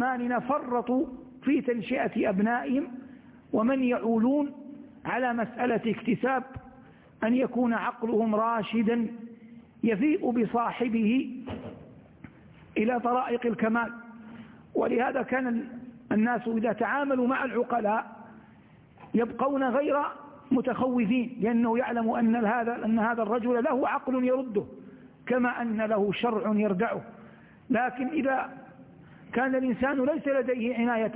زماننا فرطوا في تنشئة أبنائهم ومن يعولون على مسألة اكتساب أن يكون عقلهم راشدا يفيء بصاحبه إلى طرائق الكمال. ولهذا كان الناس إذا تعاملوا مع العقلاء يبقون غير متخوفين لأنه يعلم أن هذا أن هذا الرجل له عقل يرده كما أن له شرع يردعه. لكن إذا كان الإنسان ليس لديه عناية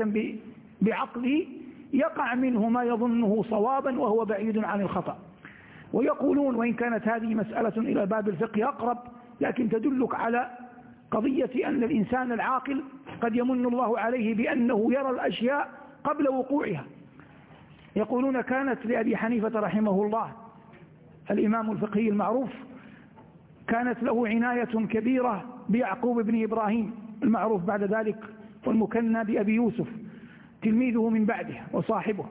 بعقله يقع منه ما يظنه صوابا وهو بعيد عن الخطأ. ويقولون وإن كانت هذه مسألة إلى باب الفقه أقرب لكن تدلك على قضية أن الإنسان العاقل قد يمن الله عليه بأنه يرى الأشياء قبل وقوعها. يقولون كانت لأبي حنيفة رحمه الله الإمام الفقهي المعروف كانت له عناية كبيرة بيعقوب بن إبراهيم. المعروف بعد ذلك والمكنى بأبي يوسف تلميذه من بعده وصاحبه.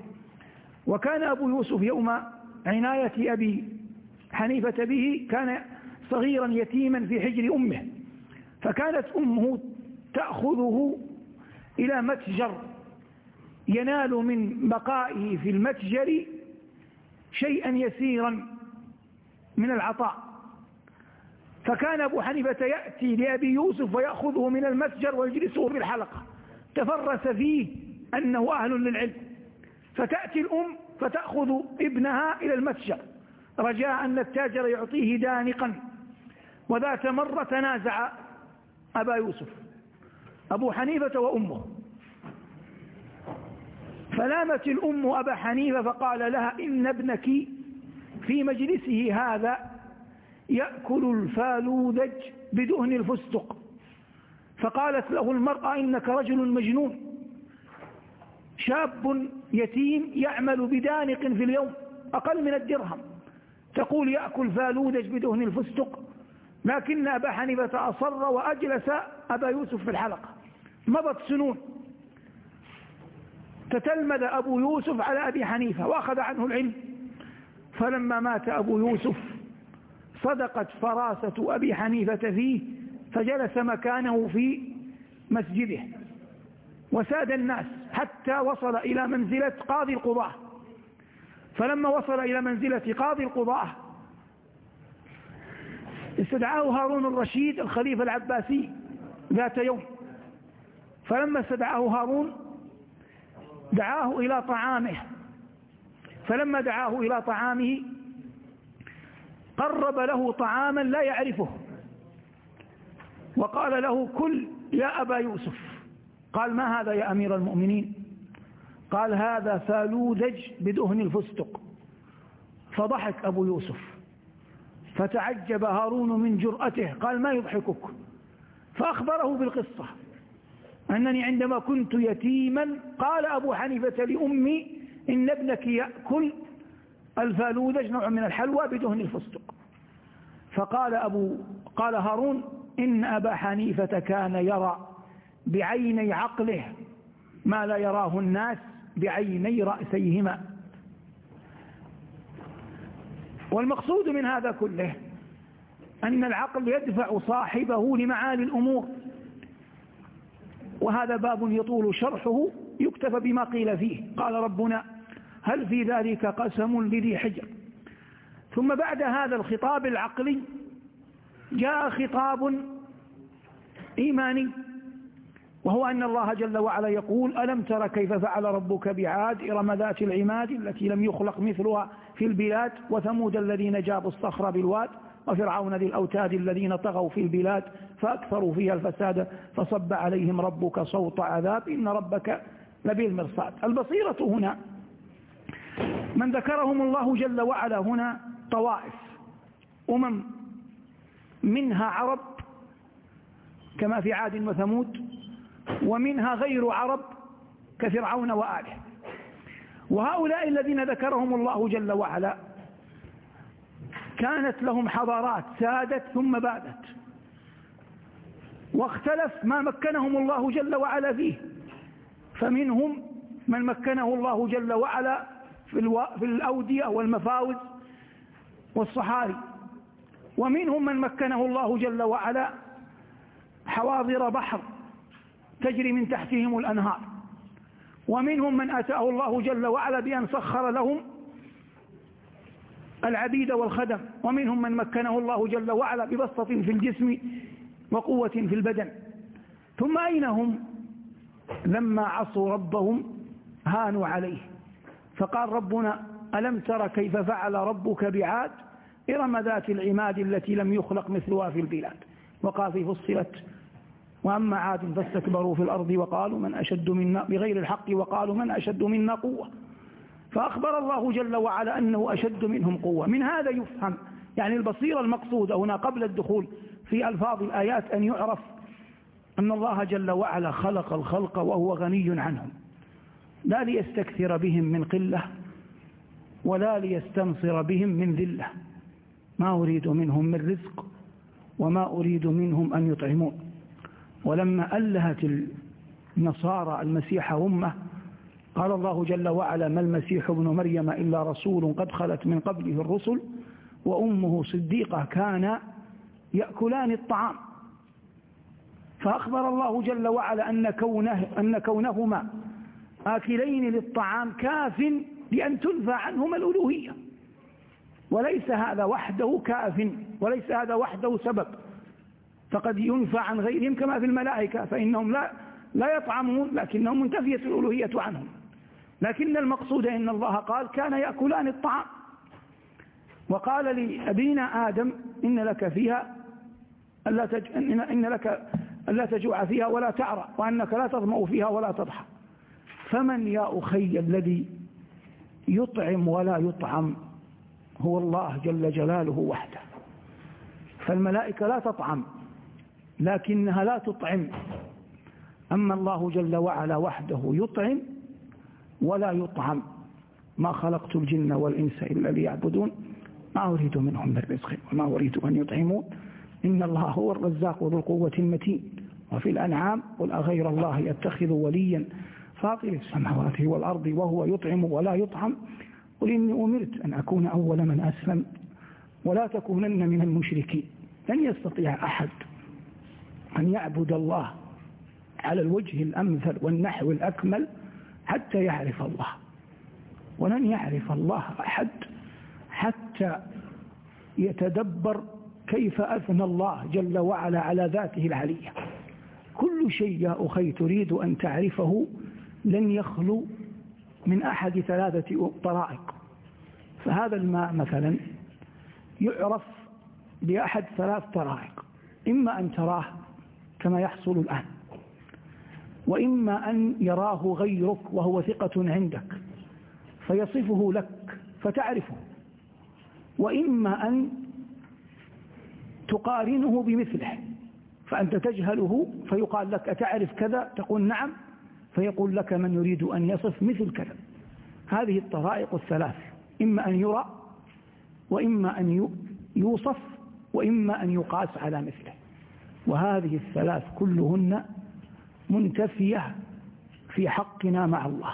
وكان أبو يوسف يوم عناية أبي حنيفة به كان صغيرا يتيما في حجر أمه فكانت أمه تأخذه إلى متجر ينال من بقائه في المتجر شيئا يسيرا من العطاء. فكان أبو حنيفة يأتي لأبي يوسف ويأخذه من المتجر ويجلسه في الحلقة. تفرس فيه أنه أهل للعلم. فتأتي الأم فتأخذ ابنها إلى المتجر. رجاء أن التاجر يعطيه دانقا. وذات مرة تنازع أبا يوسف. أبو حنيفة وأمه. فلامت الأم أبا حنيفة فقال لها إن ابنك في مجلسه هذا يأكل الفالوذج بدهن الفستق. فقالت له المرأة إنك رجل مجنون. شاب يتيم يعمل بدانق في اليوم أقل من الدرهم. تقول يأكل فالوذج بدهن الفستق. لكن أبا حنيفة أصر وأجلس أبا يوسف في الحلقة. مضت سنون. تتلمذ أبو يوسف على أبي حنيفة وأخذ عنه العلم. فلما مات أبو يوسف صدقت فراسة أبي حنيفة فيه فجلس مكانه في مسجده وساد الناس حتى وصل إلى منزلة قاضي القضاة. فلما وصل إلى منزلة قاضي القضاة استدعاه هارون الرشيد الخليفة العباسي ذات يوم. فلما استدعاه هارون دعاه إلى طعامه. فلما دعاه إلى طعامه قرب له طعاما لا يعرفه. وقال له كل يا أبا يوسف. قال ما هذا يا أمير المؤمنين؟ قال هذا فالودج بدهن الفستق. فضحك أبو يوسف. فتعجب هارون من جرأته. قال ما يضحكك؟ فأخبره بالقصة. أنني عندما كنت يتيما قال أبو حنيفة لأمي إن ابنك يأكل الفالودج نوع من الحلوى بدهن الفستق. فقال أبو قال هارون إن أبا حنيفة كان يرى بعيني عقله ما لا يراه الناس بعيني رأسيهما. والمقصود من هذا كله أن العقل يدفع صاحبه لمعالي الأمور. وهذا باب يطول شرحه يكتفى بما قيل فيه. قال ربنا هل في ذلك قسم لذي حجر؟ ثم بعد هذا الخطاب العقلي جاء خطاب إيماني وهو أن الله جل وعلا يقول ألم تر كيف فعل ربك بعاد إرم ذات العماد التي لم يخلق مثلها في البلاد وثمود الذين جابوا الصخر بالواد وفرعون ذي الأوتاد الذين طغوا في البلاد فأكثروا فيها الفساد فصب عليهم ربك صوت عذاب إن ربك لبالمرصاد. البصيرة هنا من ذكرهم الله جل وعلا هنا طوائف. أمم منها عرب كما في عاد وثمود ومنها غير عرب كفرعون وآله. وهؤلاء الذين ذكرهم الله جل وعلا كانت لهم حضارات سادت ثم بادت. واختلف ما مكنهم الله جل وعلا فيه. فمنهم من مكنه الله جل وعلا في, ألو... في الأودية والمفاوز والصحاري. ومنهم من مكنه الله جل وعلا حواضر بحر تجري من تحتهم الأنهار. ومنهم من أتاه الله جل وعلا بأن سخر لهم العبيد والخدم. ومنهم من مكنه الله جل وعلا ببسطة في الجسم وقوة في البدن. ثم أين هم؟ لما عصوا ربهم هانوا عليه. فقال ربنا ألم تر كيف فعل ربك بعاد إرم ذات العماد التي لم يخلق مثلها في البلاد وقال في فصلت وأما عاد فاستكبروا في الأرض وقالوا من أشد منا بغير الحق وقالوا من أشد منا قوة فأخبر الله جل وعلا أنه أشد منهم قوة من هذا يفهم يعني البصيرة المقصودة هنا قبل الدخول في ألفاظ الآيات أن يعرف أن الله جل وعلا خلق الخلق وهو غني عنهم لا ليستكثر بهم من قلة ولا ليستنصر بهم من ذلة. ما أريد منهم من رزق وما أريد منهم أن يطعمون. ولما ألهت النصارى المسيح أمة قال الله جل وعلا ما المسيح ابن مريم إلا رسول قد خلت من قبله الرسل وأمه صديقة كان يأكلان الطعام فأخبر الله جل وعلا أن, كونه أن كونهما آكلين للطعام كاف لأن تنفى عنهما الألوهية. وليس هذا وحده كاف وليس هذا وحده سبب. فقد ينفى عن غيرهم كما في الملائكة فإنهم لا لا يطعمون لكنهم منتفية الألوهية عنهم. لكن المقصود إن الله قال كان يأكلان الطعام. وقال لأبينا آدم إن لك فيها ألا تج... إن, لك ألا تجوع فيها ولا تعرى وأنك لا تظمأ فيها ولا تضحى. فمن يا أخي الذي يطعم ولا يطعم هو الله جل جلاله وحده. فالملائكة لا تطعم لكنها لا تطعم. أما الله جل وعلا وحده يطعم ولا يطعم. ما خلقت الجن والإنس إلا ليعبدون. ما أريد منهم من رزق وما أريد أن يطعمون. إن الله هو الرزاق ذو القوة المتين. وفي الأنعام قل أغير الله يتخذ وليا. فاطر السماوات والأرض وهو يطعم ولا يطعم. قل إني أمرت أن أكون أول من أسلم ولا تكونن من المشركين. لن يستطيع أحد أن يعبد الله على الوجه الأمثل والنحو الأكمل حتى يعرف الله. ولن يعرف الله أحد حتى يتدبر كيف أثنى الله جل وعلا على ذاته العلية كل شيء يا أخي تريد أن تعرفه لن يخلو من أحد ثلاثة طرائق. فهذا الماء مثلا يعرف بأحد ثلاث طرائق. إما أن تراه كما يحصل الآن وإما أن يراه غيرك وهو ثقة عندك فيصفه لك فتعرفه. وإما أن تقارنه بمثله فأنت تجهله فيقال لك أتعرف كذا؟ تقول نعم فيقول لك من يريد أن يصف مثل كذا. هذه الطرائق الثلاث إما أن يرى وإما أن يوصف وإما أن يقاس على مثله. وهذه الثلاث كلهن منتفية في حقنا مع الله.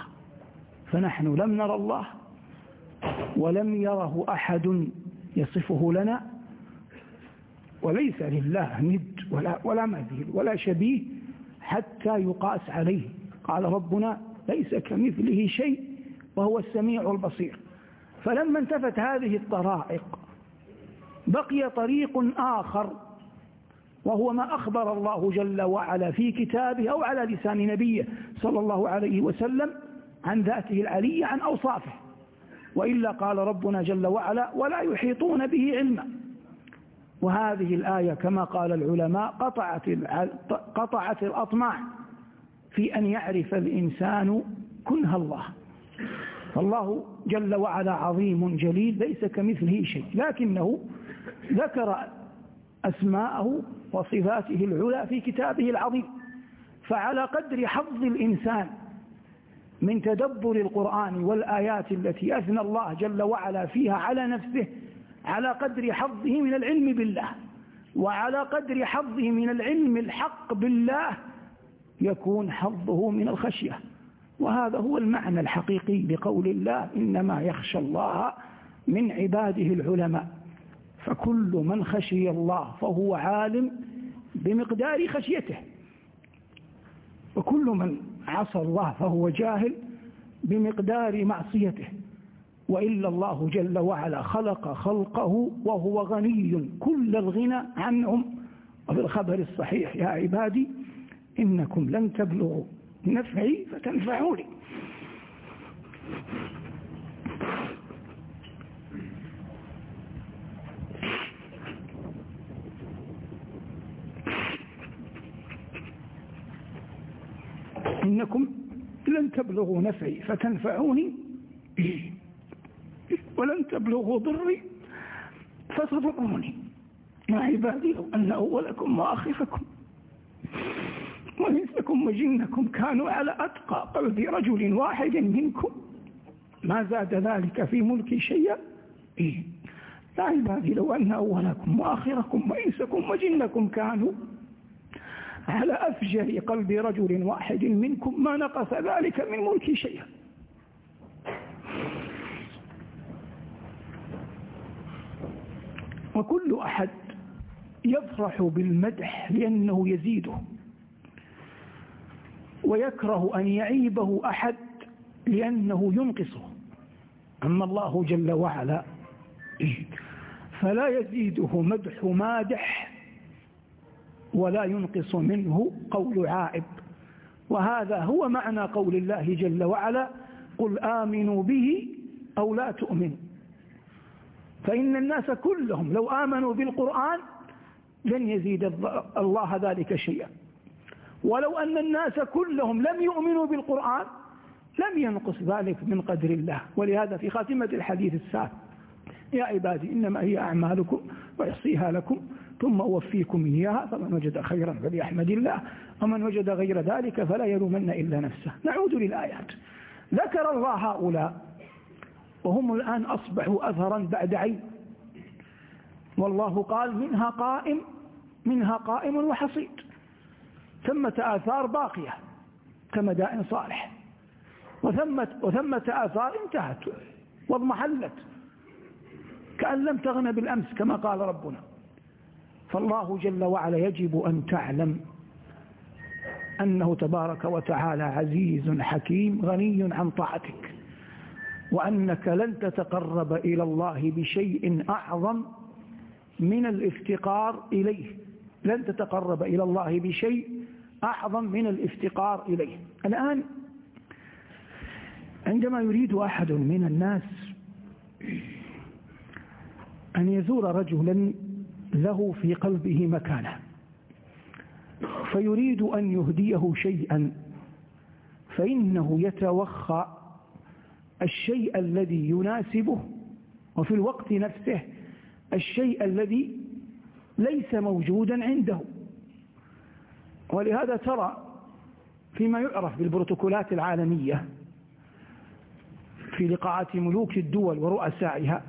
فنحن لم نرى الله ولم يره أحد يصفه لنا. وليس لله ند ولا, ولا مثيل ولا شبيه حتى يقاس عليه. قال ربنا ليس كمثله شيء وهو السميع البصير. فلما انتفت هذه الطرائق بقي طريق آخر وهو ما أخبر الله جل وعلا في كتابه أو على لسان نبيه صلى الله عليه وسلم عن ذاته العلي عن أوصافه. وإلا قال ربنا جل وعلا ولا يحيطون به علما وهذه الآية كما قال العلماء قطعت, قطعت الأطماع. في أن يعرف الإنسان كنه الله. فالله جل وعلا عظيم جليل ليس كمثله شيء. لكنه ذكر أسماءه وصفاته العلى في كتابه العظيم. فعلى قدر حظ الإنسان من تدبر القرآن والآيات التي أثنى الله جل وعلا فيها على نفسه على قدر حظه من العلم بالله وعلى قدر حظه من العلم الحق بالله يكون حظه من الخشية. وهذا هو المعنى الحقيقي لقول الله إنما يخشى الله من عباده العلماء. فكل من خشي الله فهو عالم بمقدار خشيته. وكل من عصى الله فهو جاهل بمقدار معصيته. وإلا الله جل وعلا خلق خلقه وهو غني كل الغنى عنهم. وفي الخبر الصحيح يا عبادي إنكم لن تبلغوا نفعي فتنفعوني. إنكم لن تبلغوا نفعي فتنفعوني. ولن تبلغوا ضري فتضروني يا عبادي لو أن أولكم وآخركم وإنسكم وجنكم كانوا على أتقى قلب رجل واحد منكم. ما زاد ذلك في ملكي شيئا؟ إيه. يا عبادي لو أن أولكم وآخركم وإنسكم وجنكم كانوا على أفجر قلب رجل واحد منكم ما نقص ذلك من ملكي شيئا. وكل أحد يفرح بالمدح لأنه يزيده. ويكره أن يعيبه أحد لأنه ينقصه. أما الله جل وعلا فلا يزيده مدح مادح ولا ينقص منه قول عائب. وهذا هو معنى قول الله جل وعلا قل آمنوا به أو لا تؤمنوا. فإن الناس كلهم لو آمنوا بالقرآن لن يزيد الله ذلك شيئا. ولو أن الناس كلهم لم يؤمنوا بالقرآن لم ينقص ذلك من قدر الله. ولهذا في خاتمة الحديث السابق يا عبادي إنما هي أعمالكم ويحصيها لكم ثم أوفيكم إياها فمن وجد خيرا فليحمد الله ومن وجد غير ذلك فلا يلومن إلا نفسه. نعود للآيات. ذكر الله هؤلاء وهم الآن أصبحوا أثرا بعد عين. والله قال منها قائم منها قائم وحصيد. ثمة آثار باقية كمدائن صالح. وثمة, وثمة آثار انتهت واضمحلت كأن لم تغن بالأمس كما قال ربنا. فالله جل وعلا يجب أن تعلم أنه تبارك وتعالى عزيز حكيم غني عن طاعتك وأنك لن تتقرب إلى الله بشيء أعظم من الافتقار إليه. لن تتقرب إلى الله بشيء أعظم من الافتقار إليه. الآن عندما يريد أحد من الناس أن يزور رجلا له في قلبه مكانة فيريد أن يهديه شيئا فإنه يتوخى الشيء الذي يناسبه وفي الوقت نفسه الشيء الذي ليس موجودا عنده. ولهذا ترى فيما يعرف بالبروتوكولات العالمية في لقاءات ملوك الدول ورؤسائها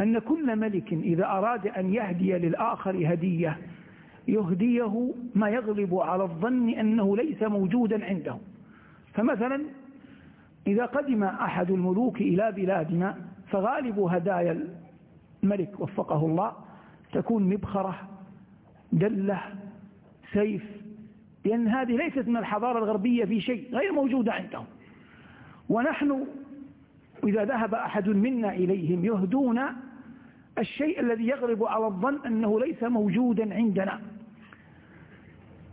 أن كل ملك إذا أراد أن يهدي للآخر هدية يهديه ما يغلب على الظن أنه ليس موجودا عنده. فمثلا إذا قدم أحد الملوك إلى بلادنا فغالب هدايا الملك وفقه الله تكون مبخرة دلة سيف لأن هذه ليست من الحضارة الغربية في شيء غير موجودة عندهم. ونحن إذا ذهب أحد منا إليهم يهدون الشيء الذي يغلب على الظن أنه ليس موجودا عندنا.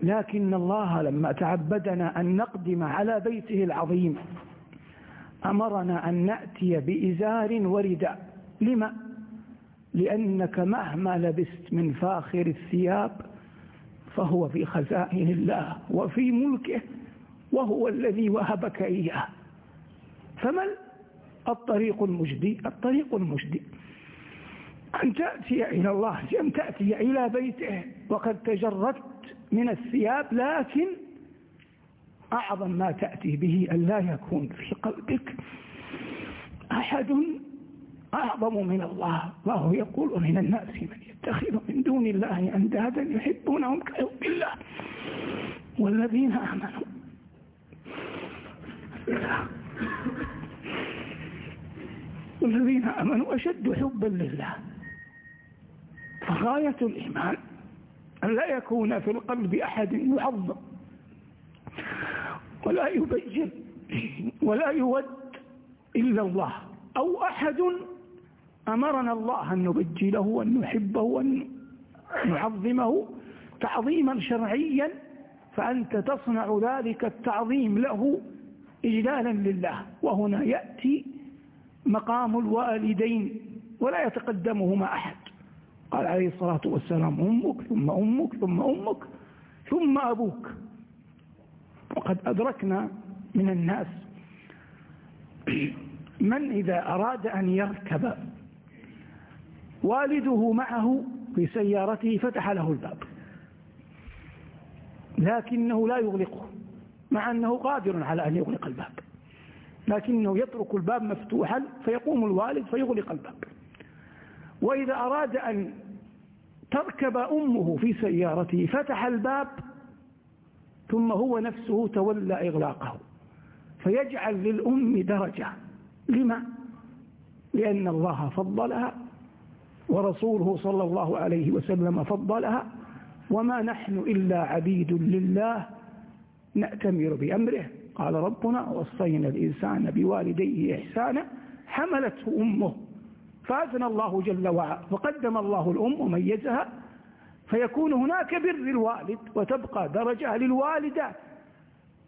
لكن الله لما تعبدنا أن نقدم على بيته العظيم أمرنا أن نأتي بإزار ورداء. لما؟ لأنك مهما لبست من فاخر الثياب فهو في خزائن الله وفي ملكه وهو الذي وهبك إياه. فما الطريق المجدي الطريق المجدي. أن تأتي إلى الله أن تأتي إلى بيته. وقد تجردت من الثياب لكن أعظم ما تأتي به أن لا يكون في قلبك أحد أعظم من الله الله يقول من الناس من يتخذ من دون الله أندادا يحبونهم كحب الله. والذين آمنوا. والذين آمنوا أشد حبا لله. فغاية الإيمان أن لا يكون في القلب أحد يعظم ولا يبين ولا يود إلا الله أو أحد أمرنا الله أن نبجله وأن نحبه وأن نعظمه تعظيما شرعيا فأنت تصنع ذلك التعظيم له إجلالا لله وهنا يأتي مقام الوالدين ولا يتقدمهما أحد. قال عليه الصلاة والسلام أمك ثم أمك ثم أمك ثم أبوك. وقد أدركنا من الناس من إذا أراد أن يركب والده معه في سيارته فتح له الباب. لكنه لا يغلقه مع أنه قادر على أن يغلق الباب. لكنه يترك الباب مفتوحا فيقوم الوالد فيغلق الباب. وإذا أراد أن تركب أمه في سيارته فتح الباب ثم هو نفسه تولى إغلاقه. فيجعل للأم درجة. لما؟ لأن الله فضلها ورسوله صلى الله عليه وسلم فضلها وما نحن إلا عبيد لله نأتمر بأمره. قال ربنا وصينا الإنسان بوالديه إحسانا حملته أمه فأثنى الله جل وعلا فقدم الله الأم وميزها فيكون هناك بر الوالد وتبقى درجة للوالدة.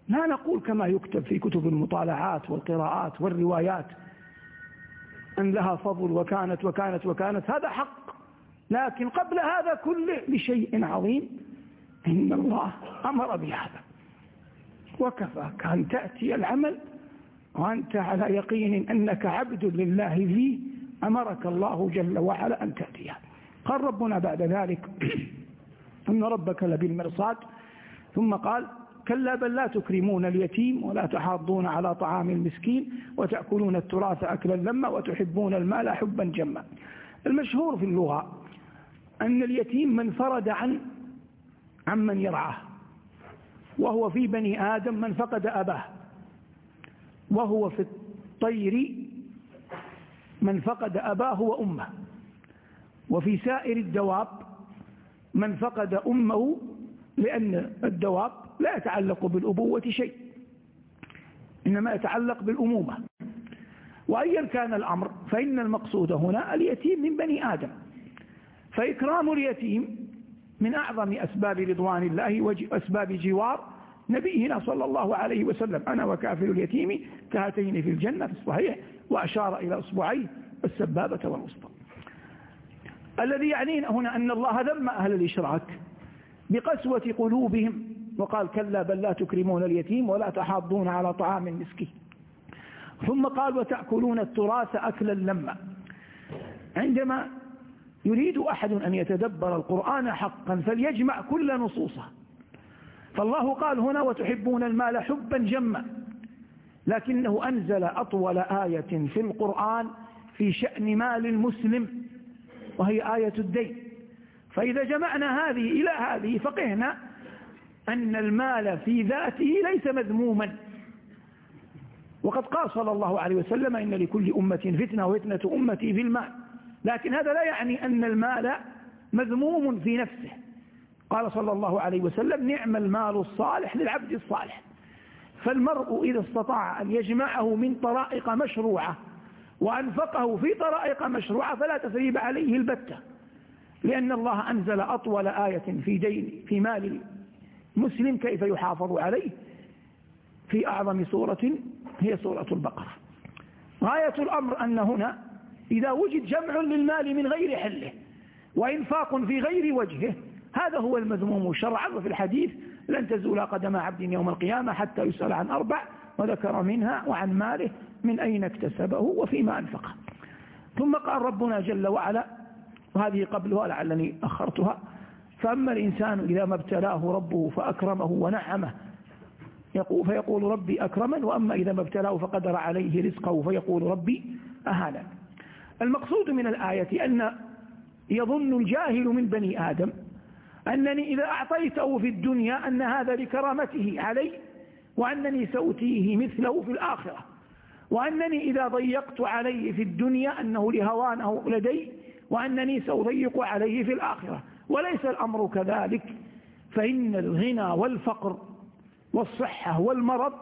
لا نقول كما يكتب في كتب المطالعات والقراءات والروايات أن لها فضل وكانت وكانت وكانت. هذا حق. لكن قبل هذا كله لشيء عظيم. إن الله أمر بهذا. وكفاك أن تأتي العمل وأنت على يقين أنك عبد لله فيه أمرك الله جل وعلا أن تأتيها قال ربنا بعد ذلك إن ربك لبالمرصاد. ثم قال كلا بل لا تكرمون اليتيم ولا تحاضون على طعام المسكين وتأكلون التراث أكلا لما وتحبون المال حبا جما. المشهور في اللغة أن اليتيم من فرد عن عمن يرعاه وهو في بني آدم من فقد أباه وهو في الطير من فقد أباه وأمه وفي سائر الدواب من فقد أمه لأن الدواب لا يتعلق بالأبوة شيء إنما يتعلق بالأمومة. وأيا كان الأمر فإن المقصود هنا اليتيم من بني آدم. فإكرام اليتيم من أعظم أسباب رضوان الله وأسباب جوار نبينا صلى الله عليه وسلم. أنا وكافر اليتيم كهاتين في الجنة في الصحيح وأشار إلى أصبعيه السبابة والوسطى. الذي يعنينا هنا أن الله ذم أهل الإشراك بقسوة قلوبهم وقال كلا بل لا تكرمون اليتيم ولا تحاضون على طعام المسكين. ثم قال وتأكلون التراث أكلا لما. عندما يريد أحد أن يتدبر القرآن حقا فليجمع كل نصوصه. فالله قال هنا وتحبون المال حبا جما. لكنه أنزل أطول آية في القرآن في شأن مال المسلم وهي آية الدين. فإذا جمعنا هذه إلى هذه فقهنا أن المال في ذاته ليس مذموما. وقد قال صلى الله عليه وسلم إن لكل أمة فتنة وفتنة أمتي في المال. لكن هذا لا يعني أن المال مذموم في نفسه. قال صلى الله عليه وسلم نعم المال الصالح للعبد الصالح. فالمرء إذا استطاع أن يجمعه من طرائق مشروعة وأنفقه في طرائق مشروعة فلا تثريب عليه البتة. لأن الله أنزل أطول آية في دين في مال مسلم كيف يحافظ عليه؟ في أعظم سورة هي سورة البقرة. غاية الأمر أن هنا إذا وجد جمع للمال من غير حله وإنفاق في غير وجهه هذا هو المذموم شرعا وفي الحديث لن تزول قدم عبد يوم القيامة حتى يسأل عن أربع وذكر منها وعن ماله من أين اكتسبه وفيما أنفقه ثم قال ربنا جل وعلا وهذه قبلها لعلني أخرتها فأما الإنسان إذا ما ابتلاه ربه فأكرمه ونعمه يقول فيقول ربي أكرمن وأما إذا ما ابتلاه فقدر عليه رزقه فيقول ربي أهانا المقصود من الآية أن يظن الجاهل من بني آدم أنني إذا أعطيته في الدنيا أن هذا لكرامته علي وأنني سأتيه مثله في الآخرة وأنني إذا ضيقت عليه في الدنيا أنه لهوانه لدي وأنني سأضيق عليه في الآخرة. وليس الأمر كذلك. فإن الغنى والفقر والصحة والمرض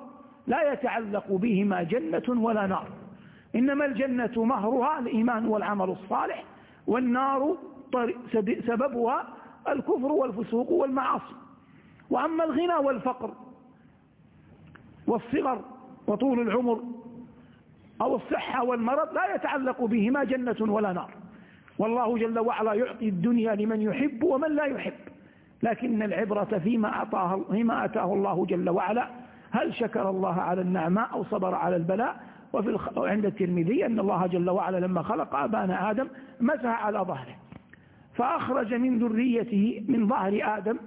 لا يتعلق بهما جنة ولا نار. إنما الجنة مهرها الإيمان والعمل الصالح والنار سببها الكفر والفسوق والمعاصي. وأما الغنى والفقر والصغر وطول العمر أو الصحة والمرض لا يتعلق بهما جنة ولا نار. والله جل وعلا يعطي الدنيا لمن يحب ومن لا يحب. لكن العبرة فيما أعطاه فيما أتاه الله جل وعلا هل شكر الله على النعماء أو صبر على البلاء؟ وفي الخ... عند الترمذي أن الله جل وعلا لما خلق أبانا آدم مسح على ظهره. فأخرج من ذريته من ظهر آدم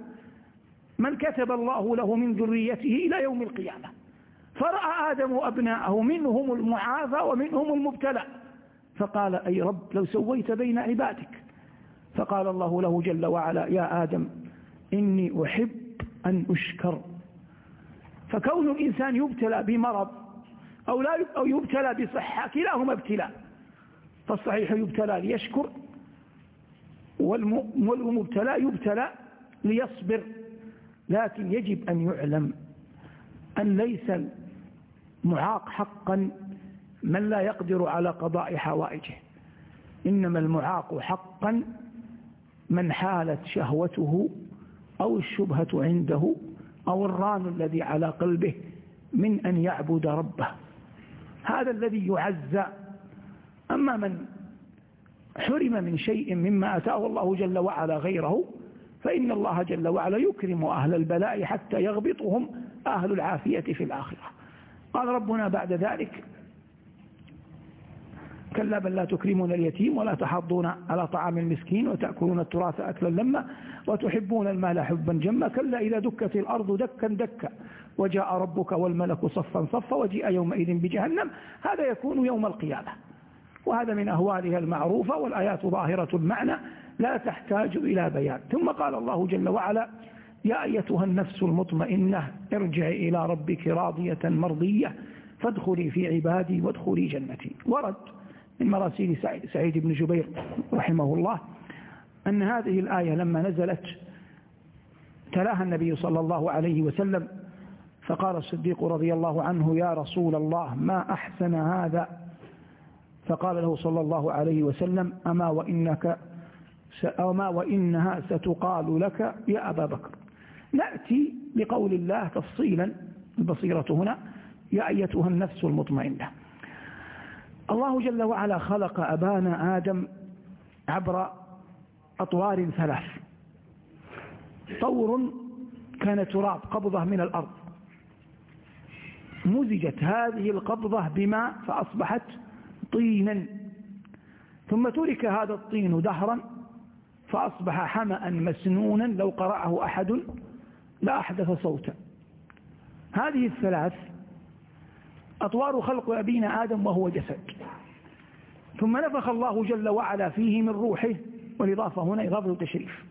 من كتب الله له من ذريته إلى يوم القيامة. فرأى آدم أبناءه منهم المعافى ومنهم المبتلى. فقال أي رب لو سويت بين عبادك. فقال الله له جل وعلا يا آدم إني أحب أن أشكر. فكون الإنسان يبتلى بمرض أو, لا أو يبتلى بصحة كلاهما ابتلاء فالصحيح يبتلى ليشكر والمبتلى يبتلى ليصبر لكن يجب أن يعلم أن ليس المعاق حقا من لا يقدر على قضاء حوائجه. إنما المعاق حقا من حالت شهوته أو الشبهة عنده أو الران الذي على قلبه من أن يعبد ربه. هذا الذي يعزى أما من حرم من شيء مما أتاه الله جل وعلا غيره فإن الله جل وعلا يكرم أهل البلاء حتى يغبطهم أهل العافية في الآخرة. قال ربنا بعد ذلك كلا بل لا تكرمون اليتيم ولا تحضون على طعام المسكين وتأكلون التراث أكلا لما وتحبون المال حبا جما كلا إذا دكت الأرض دكا دكا وجاء ربك والملك صفا صفا وجيء يومئذ بجهنم. هذا يكون يوم القيامة. وهذا من أهوالها المعروفة والآيات ظاهرة المعنى لا تحتاج إلى بيان. ثم قال الله جل وعلا يا أيتها النفس المطمئنة ارجعي إلى ربك راضية مرضية فادخلي في عبادي وادخلي جنتي. ورد من مراسيل سعيد بن جبير رحمه الله أن هذه الآية لما نزلت تلاها النبي صلى الله عليه وسلم فقال الصديق رضي الله عنه يا رسول الله ما أحسن هذا فقال له صلى الله عليه وسلم أما وإنك أما وإنها ستقال لك يا أبا بكر. نأتي لقول الله تفصيلا البصيرة هنا يا أيتها النفس المطمئنة. الله جل وعلا خلق أبانا آدم عبر أطوار ثلاث. طور كان تراب قبضة من الأرض. مزجت هذه القبضة بماء فأصبحت طينا. ثم ترك هذا الطين دهرا فأصبح حمأ مسنونا لو قرأه أحد لأحدث صوتا. هذه الثلاث أطوار خلق أبينا آدم وهو جسد. ثم نفخ الله جل وعلا فيه من روحه والإضافة هنا إضافة تشريف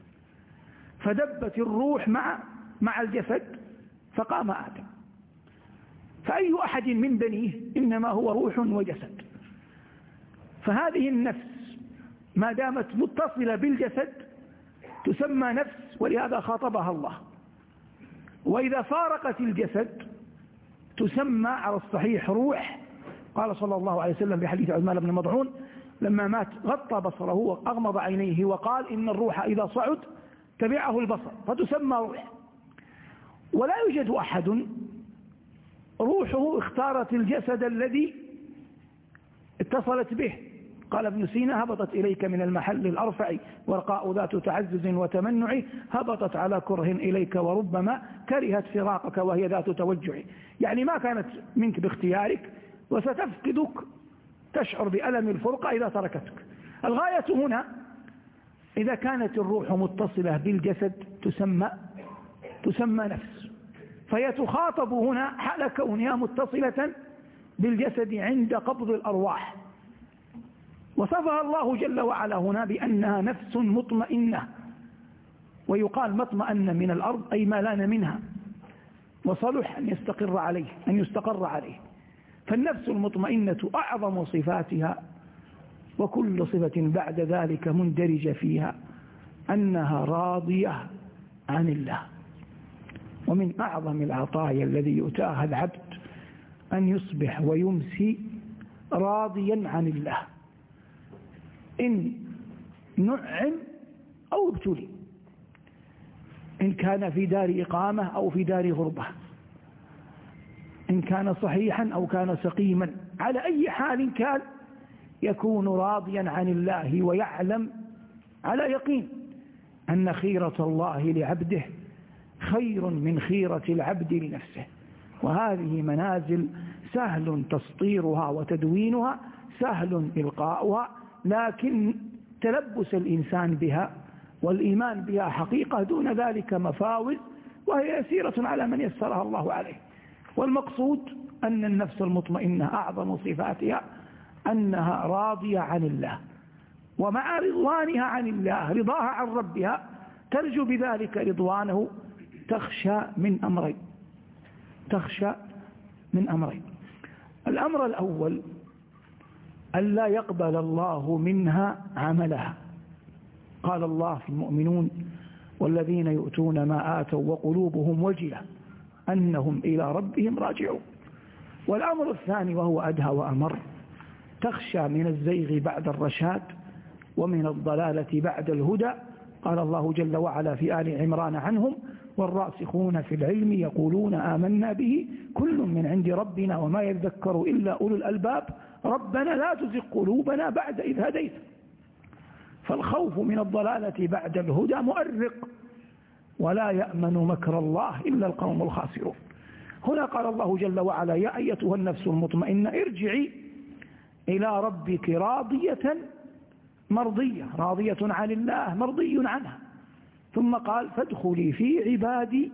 فدبت الروح مع مع الجسد فقام آدم. فأي أحد من بنيه إنما هو روح وجسد. فهذه النفس ما دامت متصلة بالجسد تسمى نفس ولهذا خاطبها الله. وإذا فارقت الجسد تسمى على الصحيح روح قال صلى الله عليه وسلم في حديث عثمان بن مضعون لما مات غطى بصره وأغمض عينيه وقال إن الروح إذا صعد تبعه البصر فتسمى روح. ولا يوجد أحد روحه اختارت الجسد الذي اتصلت به. قال ابن سينا هبطت إليك من المحل الأرفع ورقاء ذات تعزز وتمنع هبطت على كره إليك وربما كرهت فراقك وهي ذات توجع. يعني ما كانت منك باختيارك وستفقدك تشعر بألم الفرقة إذا تركتك. الغاية هنا إذا كانت الروح متصلة بالجسد تسمى تسمى نفس. فهي تخاطب هنا حال كونها متصلة بالجسد عند قبض الأرواح. وصفها الله جل وعلا هنا بأنها نفس مطمئنة. ويقال مطمئن من الأرض أي ما لأن منها. وصلح أن يستقر عليه أن يستقر عليه. فالنفس المطمئنة أعظم صفاتها وكل صفة بعد ذلك مندرجة فيها أنها راضية عن الله. ومن أعظم العطايا الذي يؤتاها العبد أن يصبح ويمسي راضيا عن الله. إن نعم أو ابتلي إن كان في دار إقامة أو في دار غربة. إن كان صحيحا أو كان سقيما. على أي حال كان يكون راضيا عن الله ويعلم على يقين أن خيرة الله لعبده خير من خيرة العبد لنفسه. وهذه منازل سهل تسطيرها وتدوينها سهل إلقاؤها لكن تلبس الإنسان بها والإيمان بها حقيقة دون ذلك مفاوز وهي يسيرة على من يسرها الله عليه. والمقصود أن النفس المطمئنة أعظم صفاتها أنها راضية عن الله ومع رضوانها عن الله رضاها عن ربها ترجو بذلك رضوانه تخشى من أمرين. تخشى من أمرين. الأمر الأول ألا يقبل الله منها عملها. قال الله في المؤمنون والذين يؤتون ما آتوا وقلوبهم وجلة. أنهم إلى ربهم راجعون. والأمر الثاني وهو أدهى وأمر تخشى من الزيغ بعد الرشاد ومن الضلالة بعد الهدى. قال الله جل وعلا في آل عمران عنهم والراسخون في العلم يقولون آمنا به كل من عند ربنا وما يذكر إلا أولو الألباب. ربنا لا تزغ قلوبنا بعد إذ هديت. فالخوف من الضلالة بعد الهدى مؤرق. ولا يأمن مكر الله إلا القوم الخاسرون. هنا قال الله جل وعلا يا أيتها النفس المطمئنة ارجعي إلى ربك راضية مرضية راضية عن الله مرضي عنها. ثم قال فادخلي في عبادي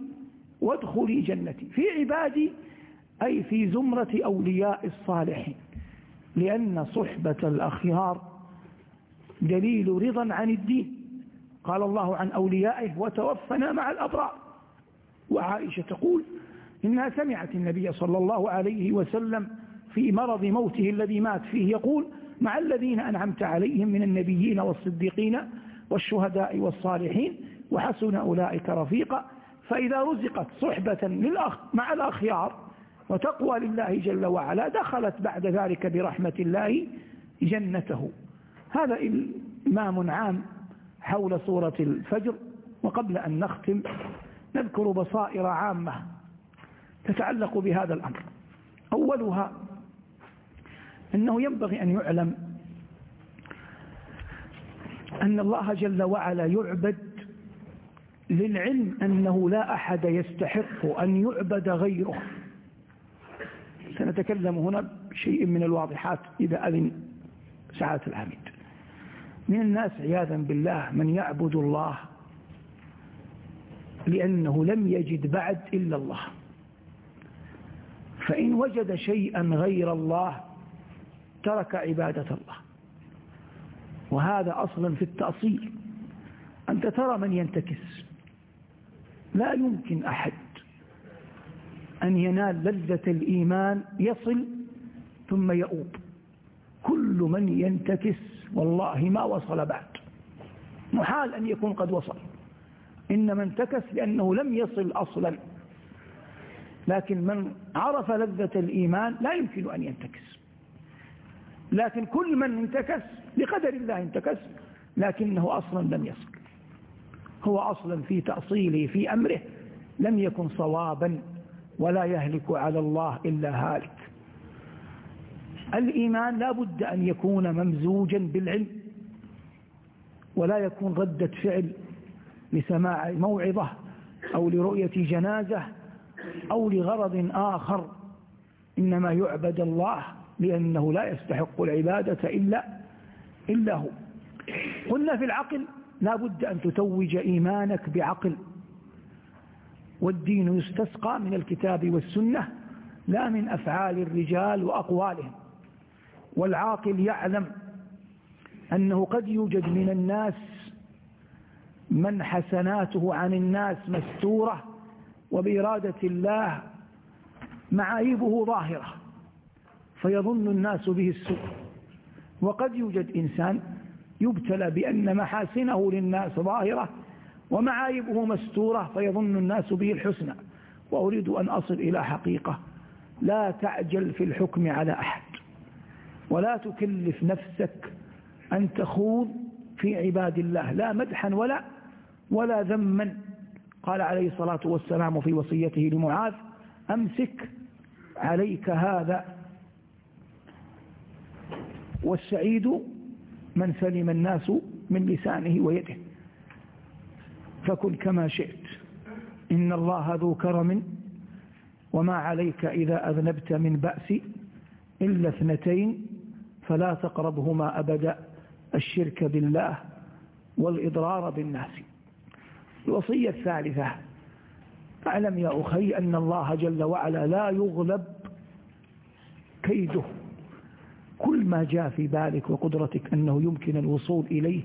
وادخلي جنتي. في عبادي أي في زمرة أولياء الصالحين. لأن صحبة الأخيار دليل رضا عن الدين. قال الله عن أوليائه وتوفنا مع الأبرار. وعائشة تقول إنها سمعت النبي صلى الله عليه وسلم في مرض موته الذي مات فيه يقول مع الذين أنعمت عليهم من النبيين والصديقين والشهداء والصالحين وحسن أولئك رفيقا فإذا رزقت صحبة للأخ مع الأخيار وتقوى لله جل وعلا دخلت بعد ذلك برحمة الله جنته. هذا إمام عام حول سورة الفجر وقبل أن نختم نذكر بصائر عامة تتعلق بهذا الأمر. أولها أنه ينبغي أن يعلم أن الله جل وعلا يعبد للعلم أنه لا أحد يستحق أن يعبد غيره. سنتكلم هنا بشيء من الواضحات إذا أذن سعادة العميد من الناس عياذا بالله من يعبد الله لأنه لم يجد بعد إلا الله. فإن وجد شيئا غير الله ترك عبادة الله. وهذا أصلا في التأصيل. أنت ترى من ينتكس. لا يمكن أحد أن ينال لذة الإيمان يصل ثم يؤوب. كل من ينتكس والله ما وصل بعد. محال أن يكون قد وصل. إنما انتكس لأنه لم يصل أصلا. لكن من عرف لذة الإيمان لا يمكن أن ينتكس. لكن كل من انتكس بقدر الله انتكس لكنه أصلا لم يصل. هو أصلا في تأصيله في أمره لم يكن صوابا ولا يهلك على الله إلا هالك. الإيمان لا بد أن يكون ممزوجا بالعلم ولا يكون ردة فعل لسماع موعظة أو لرؤية جنازة أو لغرض آخر. إنما يعبد الله لأنه لا يستحق العبادة إلا, إلا هو. قلنا في العقل لا بد أن تتوج إيمانك بعقل والدين يستسقى من الكتاب والسنة لا من أفعال الرجال وأقوالهم. والعاقل يعلم أنه قد يوجد من الناس من حسناته عن الناس مستورة وبإرادة الله معايبه ظاهرة فيظن الناس به السوء. وقد يوجد إنسان يبتلى بأن محاسنه للناس ظاهرة ومعايبه مستورة فيظن الناس به الحسنى. وأريد أن أصل إلى حقيقة. لا تعجل في الحكم على أحد. ولا تكلف نفسك أن تخوض في عباد الله لا مدحا ولا ولا ذما. قال عليه الصلاة والسلام في وصيته لمعاذ أمسك عليك هذا. والسعيد من سلم الناس من لسانه ويده. فكن كما شئت. إن الله ذو كرم. وما عليك إذا أذنبت من بأس إلا اثنتين. فلا تقربهما أبدا الشرك بالله والإضرار بالناس. الوصية الثالثة اعلم يا أخي أن الله جل وعلا لا يغلب كيده. كل ما جاء في بالك وقدرتك أنه يمكن الوصول إليه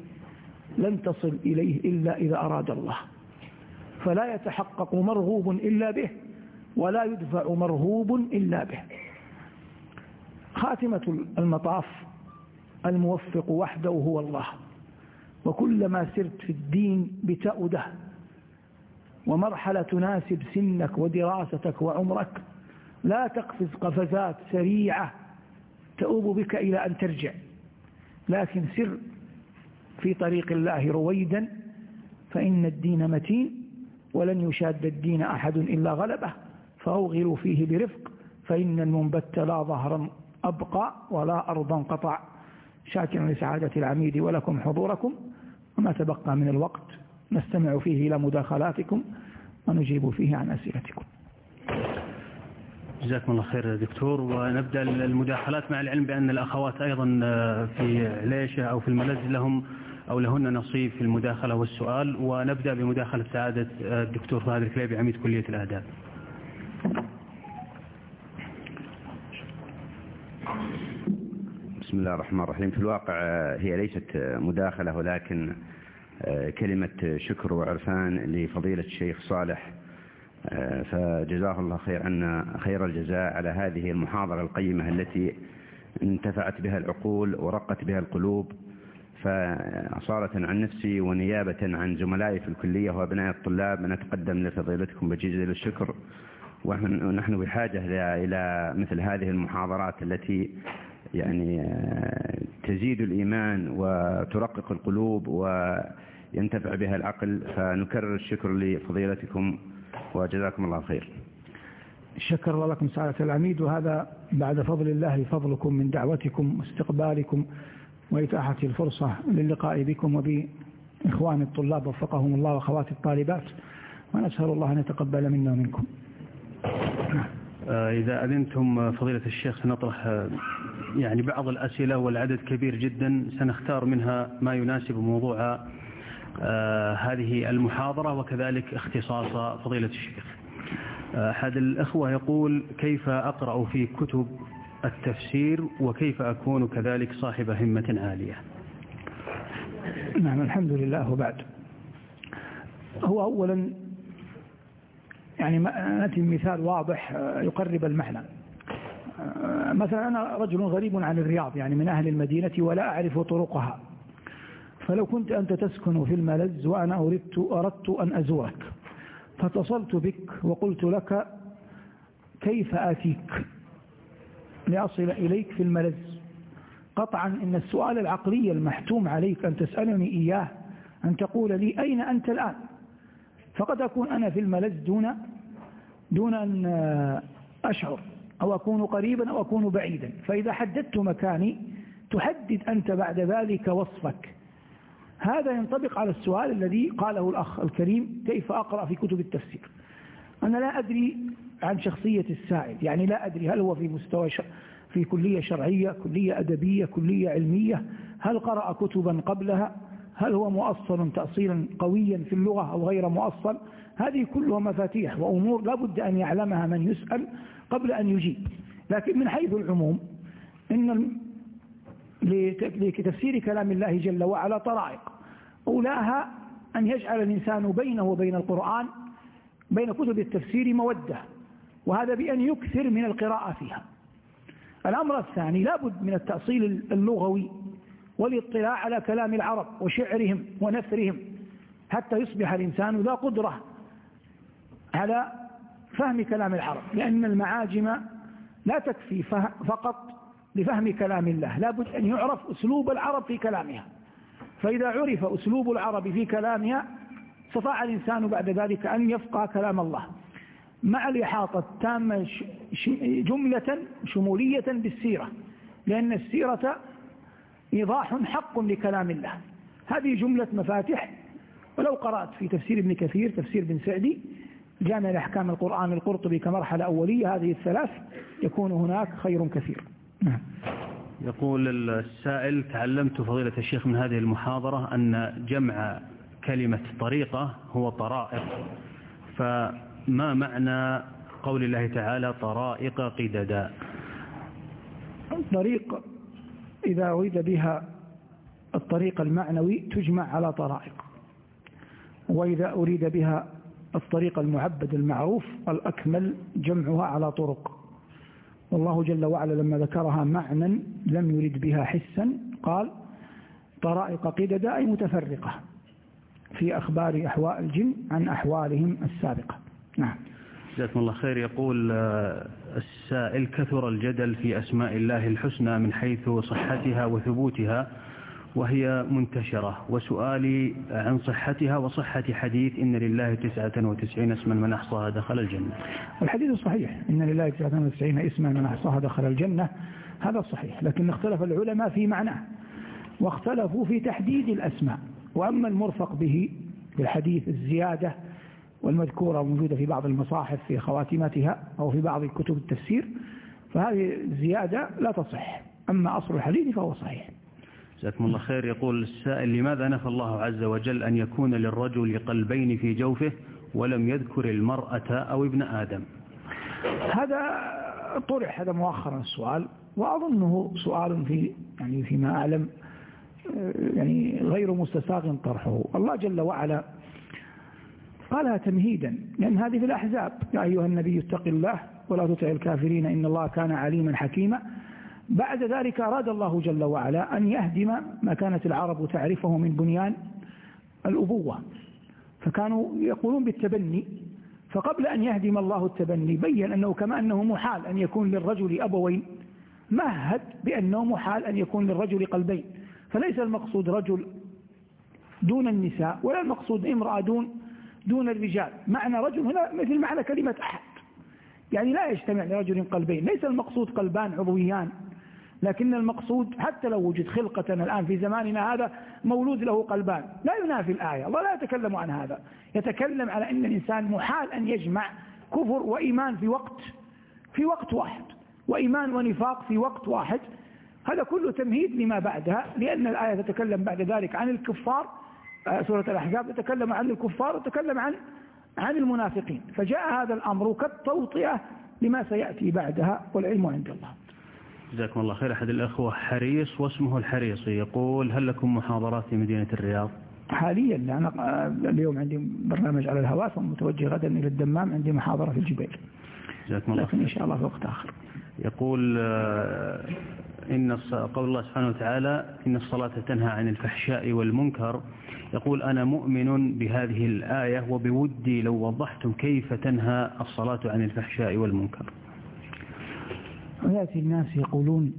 لن تصل إليه إلا إذا أراد الله. فلا يتحقق مرغوب إلا به ولا يدفع مرهوب إلا به. خاتمة المطاف الموفق وحده هو الله. وكلما سرت في الدين بتأده ومرحلة تناسب سنك ودراستك وعمرك لا تقفز قفزات سريعة تؤوب بك إلى أن ترجع. لكن سر في طريق الله رويدا فإن الدين متين ولن يشاد الدين أحد إلا غلبه. فأوغلوا فيه برفق فإن المنبت لا ظهرا أبقى ولا أرضا قطع شاكرا لسعادة العميد ولكم حضوركم. وما تبقى من الوقت نستمع فيه إلى مداخلاتكم ونجيب فيه عن أسئلتكم. جزاكم الله خير دكتور. ونبدأ المداخلات مع العلم بأن الأخوات أيضا في عليشة أو في الملز لهم أو لهن نصيب في المداخلة والسؤال. ونبدأ بمداخلة سعادة الدكتور فهد الكليبي عميد كلية الآداب. بسم الله الرحمن الرحيم. في الواقع هي ليست مداخلة ولكن كلمة شكر وعرفان لفضيلة الشيخ صالح. فجزاه الله خير عنا خير الجزاء على هذه المحاضرة القيمة التي انتفعت بها العقول ورقت بها القلوب. فأصالة عن نفسي ونيابة عن زملائي في الكلية وأبناء الطلاب نتقدم لفضيلتكم بجزيل الشكر. ونحن بحاجة إلى مثل هذه المحاضرات التي يعني تزيد الإيمان وترقق القلوب وينتفع بها العقل فنكرر الشكر لفضيلتكم وجزاكم الله خير. شكر الله لكم سعادة العميد وهذا بعد فضل الله فضلكم من دعوتكم واستقبالكم وإتاحة الفرصة للقاء بكم وبإخوان الطلاب وفقهم الله وأخوات الطالبات ونسأل الله أن يتقبل منا ومنكم. إذا أذنتم فضيلة الشيخ سنطرح يعني بعض الأسئلة والعدد كبير جدا سنختار منها ما يناسب موضوع هذه المحاضرة وكذلك اختصاص فضيلة الشيخ. أحد الأخوة يقول كيف أقرأ في كتب التفسير وكيف أكون كذلك صاحب همة عالية؟ نعم الحمد لله وبعد. هو أولا يعني نأتي مثال واضح يقرب المعنى مثلا أنا رجل غريب عن الرياض يعني من أهل المدينة ولا أعرف طرقها. فلو كنت أنت تسكن في الملز وأنا أردت, أردت أن أزورك فاتصلت بك وقلت لك كيف آتيك؟ لأصل إليك في الملز قطعا إن السؤال العقلي المحتوم عليك أن تسألني إياه أن تقول لي أين أنت الآن؟ فقد أكون أنا في الملز دون دون أن أشعر أو أكون قريبا أو أكون بعيدا. فإذا حددت مكاني تحدد أنت بعد ذلك وصفك. هذا ينطبق على السؤال الذي قاله الأخ الكريم كيف أقرأ في كتب التفسير؟ أنا لا أدري عن شخصية السائل. يعني لا أدري هل هو في مستوى في كلية شرعية كلية أدبية كلية علمية؟ هل قرأ كتبا قبلها؟ هل هو مؤصل تأصيلا قويا في اللغة أو غير مؤصل؟ هذه كلها مفاتيح وأمور لا بد أن يعلمها من يسأل قبل أن يجيب. لكن من حيث العموم إن لتفسير كلام الله جل وعلا طرائق. أولاها أن يجعل الإنسان بينه وبين القرآن بين كتب التفسير مودة وهذا بأن يكثر من القراءة فيها. الأمر الثاني لابد من التأصيل اللغوي. والاطلاع على كلام العرب وشعرهم ونثرهم حتى يصبح الإنسان ذا قدرة على فهم كلام العرب. لأن المعاجم لا تكفي فقط لفهم كلام الله لابد أن يعرف أسلوب العرب في كلامها. فإذا عرف أسلوب العرب في كلامها استطاع الإنسان بعد ذلك أن يفقه كلام الله. مع الإحاطة التامة جملة شمولية بالسيرة لأن السيرة إيضاح حق لكلام الله. هذه جملة مفاتح ولو قرأت في تفسير ابن كثير تفسير بن سعدي جامع الأحكام القرآن القرطبي كمرحلة أولية هذه الثلاث يكون هناك خير كثير. نعم. يقول السائل تعلمت فضيلة الشيخ من هذه المحاضرة أن جمع كلمة طريقة هو طرائق. فما معنى قول الله تعالى طرائق قددا؟ الطريق إذا أريد بها الطريق المعنوي تجمع على طرائق. وإذا أريد بها الطريق المعبد المعروف الأكمل جمعها على طرق. والله جل وعلا لما ذكرها معنى لم يرد بها حسا قال طرائق قددا أي متفرقة في أخبار أحوال الجن عن أحوالهم السابقة. نعم. جزاكم الله خير. يقول آه، السائل كثر الجدل في أسماء الله الحسنى من حيث صحتها وثبوتها وهي منتشرة. وسؤالي عن صحتها وصحة حديث إن لله تسعة وتسعين اسما من أحصاها دخل الجنة. الحديث صحيح. إن لله تسعة وتسعين اسما من أحصاها دخل الجنة. هذا صحيح. لكن اختلف العلماء في معناه. واختلفوا في تحديد الأسماء. وأما المرفق به في الحديث الزيادة والمذكورة موجودة في بعض المصاحف في خواتمتها أو في بعض كتب التفسير فهذه الزيادة لا تصح. أما أصل الحديث فهو صحيح. جزاكم الله خير. يقول السائل لماذا نفى الله عز وجل أن يكون للرجل قلبين في جوفه ولم يذكر المرأة أو ابن آدم؟ هذا طرح هذا مؤخرا السؤال وأظنه سؤال في يعني فيما أعلم يعني غير مستساغ طرحه. الله جل وعلا قالها تمهيدا لأن هذه في الأحزاب. يا أيها النبي اتق الله ولا تطع الكافرين إن الله كان عليما حكيما. بعد ذلك أراد الله جل وعلا أن يهدم ما كانت العرب تعرفه من بنيان الأبوة. فكانوا يقولون بالتبني فقبل أن يهدم الله التبني بين أنه كما أنه محال أن يكون للرجل أبوين. مهد بأنه محال أن يكون للرجل قلبين. فليس المقصود رجل دون النساء ولا المقصود امرأة دون دون الرجال. معنى رجل هنا مثل معنى كلمة أحد. يعني لا يجتمع لرجل قلبين. ليس المقصود قلبان عضويان. لكن المقصود حتى لو وجد خلقة الآن في زماننا هذا مولود له قلبان. لا ينافي الآية. الله لا يتكلم عن هذا. يتكلم على أن الإنسان محال أن يجمع كفر وإيمان في وقت في وقت واحد. وإيمان ونفاق في وقت واحد. هذا كله تمهيد لما بعدها لأن الآية تتكلم بعد ذلك عن الكفار سورة الأحزاب تتكلم عن الكفار وتتكلم عن عن المنافقين. فجاء هذا الأمر كالتوطئة لما سيأتي بعدها والعلم عند الله. جزاكم الله خير أحد الأخوة حريص واسمه الحريصي يقول هل لكم محاضرات في مدينة الرياض؟ حاليا أنا اليوم عندي برنامج على الهواء ثم متوجه غدا إلى الدمام عندي محاضرة في الجبيل. جزاكم الله لكن إن شاء الله في وقت آخر. يقول آه، إن قول الله سبحانه وتعالى إن الصلاة تنهى عن الفحشاء والمنكر. يقول أنا مؤمن بهذه الآية وبودي لو وضحتم كيف تنهى الصلاة عن الفحشاء والمنكر. ويأتي الناس يقولون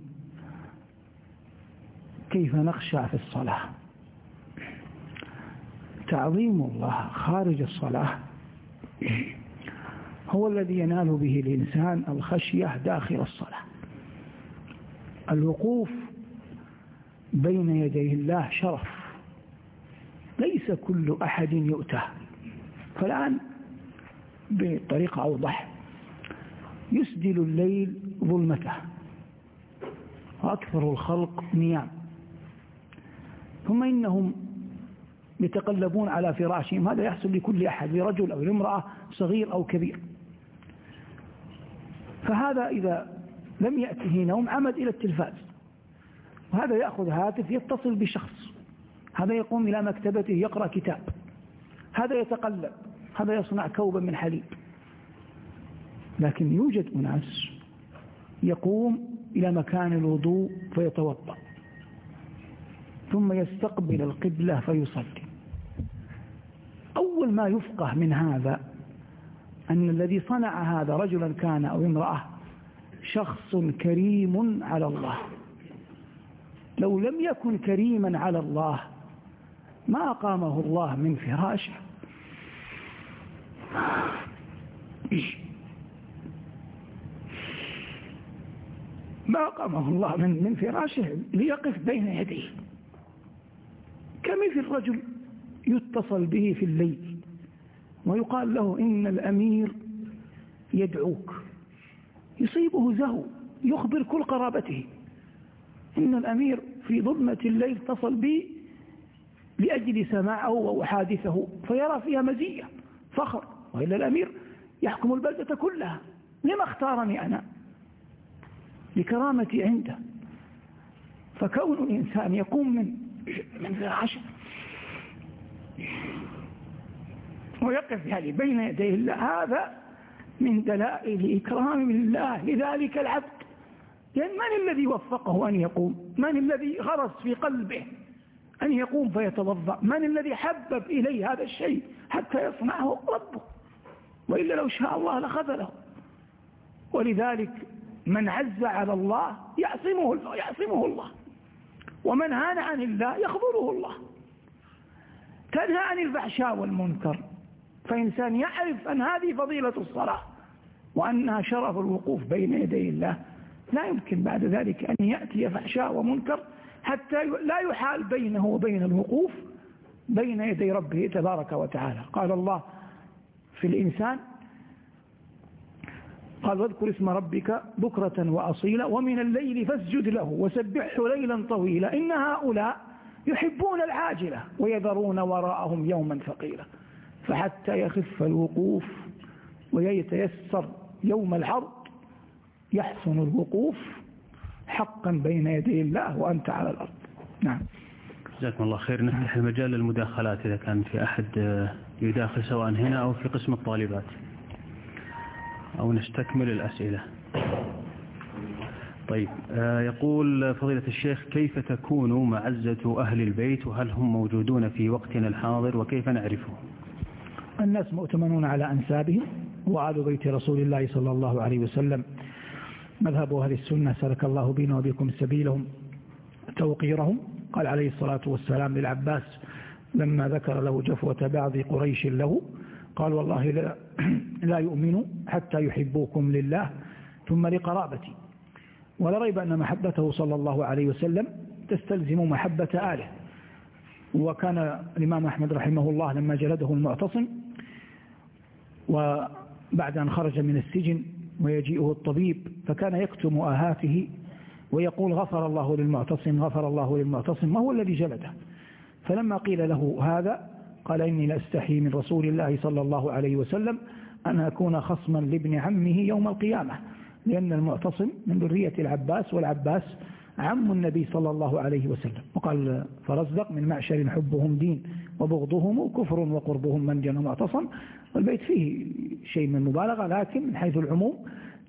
كيف نخشع في الصلاة؟ تعظيم الله خارج الصلاة هو الذي ينال به الإنسان الخشية داخل الصلاة. الوقوف بين يدي الله شرف. ليس كل أحد يؤتى فالآن بطريقة أوضح. يسدل الليل ظلمته. وأكثر الخلق نيام ثم إنهم يتقلبون على فراشهم. هذا يحصل لكل أحد لرجل أو لامرأة صغير أو كبير. فهذا إذا لم يأته نوم عمد إلى التلفاز. وهذا يأخذ هاتف يتصل بشخص. هذا يقوم إلى مكتبته يقرأ كتاب. هذا يتقلب هذا يصنع كوبا من حليب. لكن يوجد أناس يقوم إلى مكان الوضوء فيتوضأ. ثم يستقبل القبلة فيصلي. أول ما يفقه من هذا أن الذي صنع هذا رجلا كان أو امرأة شخص كريم على الله. لو لم يكن كريما على الله ما أقامه الله من فراشه. ما أقامه الله من من فراشه ليقف بين يديه. كمثل رجل يتصل به في الليل ويقال له إن الأمير يدعوك. يصيبه زهو يخبر كل قرابته. إن الأمير في ظلمة الليل اتصل بي لأجل سماعه وحادثه فيرى فيها مزية فخر وإلا الأمير يحكم البلدة كلها. لما اختارني أنا؟ لكرامتي عنده. فكون الإنسان يقوم من من فراشه ويقف يعني بين يدي الله هذا من دلائل إكرام الله. لذلك العبد لأن من الذي وفقه أن يقوم؟ من الذي غرس في قلبه؟ أن يقوم فيتوضأ. من الذي حبب إليه هذا الشيء حتى يصنعه ربه؟ وإلا لو شاء الله لخذله. ولذلك من عز على الله يعصمه الله, يعصمه الله. ومن هان عن الله يخبره الله. تنهى عن الفحشاء والمنكر. فإنسان يعرف أن هذه فضيلة الصلاة وأنها شرف الوقوف بين يدي الله. لا يمكن بعد ذلك أن يأتي فحشاء ومنكر حتى لا يحال بينه وبين الوقوف بين يدي ربه تبارك وتعالى. قال الله في الإنسان قال واذكر اسم ربك بكرة وأصيلا ومن الليل فاسجد له وسبحه ليلا طويلا إن هؤلاء يحبون العاجلة ويذرون وراءهم يوما ثقيلا. فحتى يخف الوقوف ويتيسر يوم العرض يحسن الوقوف حقا بين يدي الله وأنت على الأرض. نعم. جزاكم الله خير. نفتح المجال للمداخلات إذا كان في أحد يداخل سواء هنا أو في قسم الطالبات. أو نستكمل الأسئلة. طيب آه، يقول فضيلة الشيخ كيف تكون معزة أهل البيت؟ وهل هم موجودون في وقتنا الحاضر؟ وكيف نعرفهم؟ الناس مؤتمنون على أنسابهم وآل بيت رسول الله صلى الله عليه وسلم. مذهب أهل السنة سلك الله بنا وبكم سبيلهم توقيرهم. قال عليه الصلاة والسلام للعباس لما ذكر له جفوة بعض قريش له قال والله لا, لا يؤمن حتى يحبوكم لله ثم لقرابتي. ولا ريب أن محبته صلى الله عليه وسلم تستلزم محبة آله. وكان الإمام أحمد رحمه الله لما جلده المعتصم وبعد أن خرج من السجن ويجيئه الطبيب فكان يكتم آهاته ويقول غفر الله للمعتصم غفر الله للمعتصم ما هو الذي جلده؟ فلما قيل له هذا قال إني لأستحي من رسول الله صلى الله عليه وسلم أن أكون خصما لابن عمه يوم القيامة لأن المعتصم من ذرية العباس والعباس عم النبي صلى الله عليه وسلم. وقال فرزدق من معشر حبهم دين وبغضهم كفر وقربهم من جن معتصم والبيت فيه شيء من المبالغة لكن من حيث العموم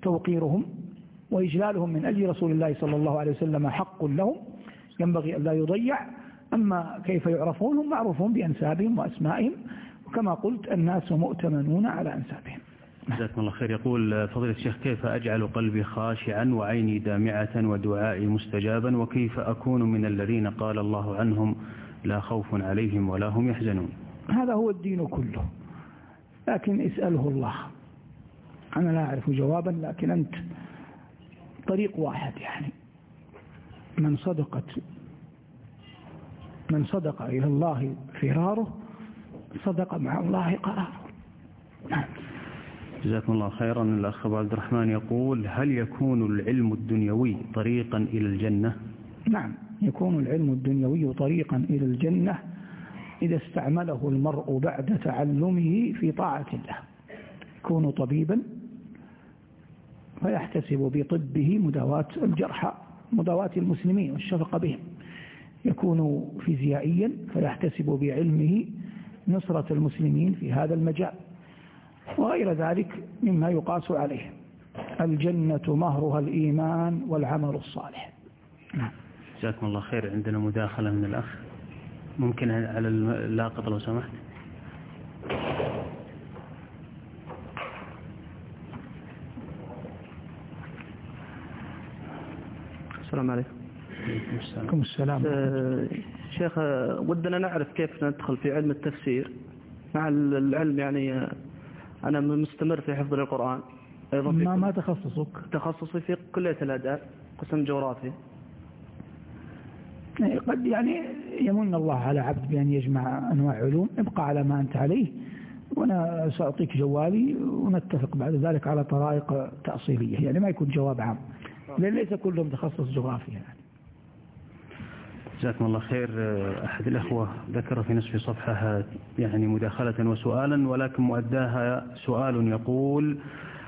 توقيرهم وإجلالهم من أجل رسول الله صلى الله عليه وسلم حق لهم. ينبغي أن لا يضيع. أما كيف يعرفون؟ هم معروفون بأنسابهم وأسمائهم. وكما قلت الناس مؤتمنون على أنسابهم. جزاكم الله خير. يقول فضيلة الشيخ كيف أجعل قلبي خاشعا وعيني دامعة ودعائي مستجابا؟ وكيف أكون من الذين قال الله عنهم لا خوف عليهم ولا هم يحزنون؟ هذا هو الدين كله لكن اسأله الله. أنا لا أعرف جوابا لكن أنت طريق واحد يعني. من صدقت من صدق إلى الله فراره صدق مع الله قراره. نعم جزاكم الله خيرا. الأخ أبو عبد الرحمن يقول هل يكون العلم الدنيوي طريقا إلى الجنة؟ نعم يكون العلم الدنيوي طريقا إلى الجنة إذا استعمله المرء بعد تعلمه في طاعة الله. يكون طبيبا فيحتسب بطبه مداواة الجرحى مداواة المسلمين والشفقة بهم. يكون فيزيائيا فيحتسب بعلمه نصرة المسلمين في هذا المجال. وغير ذلك مما يقاس عليه. الجنة مهرها الإيمان والعمل الصالح. نعم. جزاكم الله خير. عندنا مداخلة من الأخ. ممكن على اللاقط لو سمحت. السلام عليكم. عليكم السلام. آه، شيخ ودنا نعرف كيف ندخل في علم التفسير. مع العلم يعني آه، أنا مستمر في حفظ القرآن أيضا ما, ما تخصصك تخصصي في كلية الآداب قسم جغرافيا يعني قد يعني يمن الله على عبد بأن يجمع أنواع علوم ابقى على ما أنت عليه وأنا سأعطيك جوالي ونتفق بعد ذلك على طرائق تأصيلية يعني ما يكون جواب عام لأن ليس كلهم تخصص جغرافيا يعني. جزاكم الله خير أحد الأخوة ذكر في نصف صفحة يعني مداخلة وسؤالا ولكن مؤداها سؤال يقول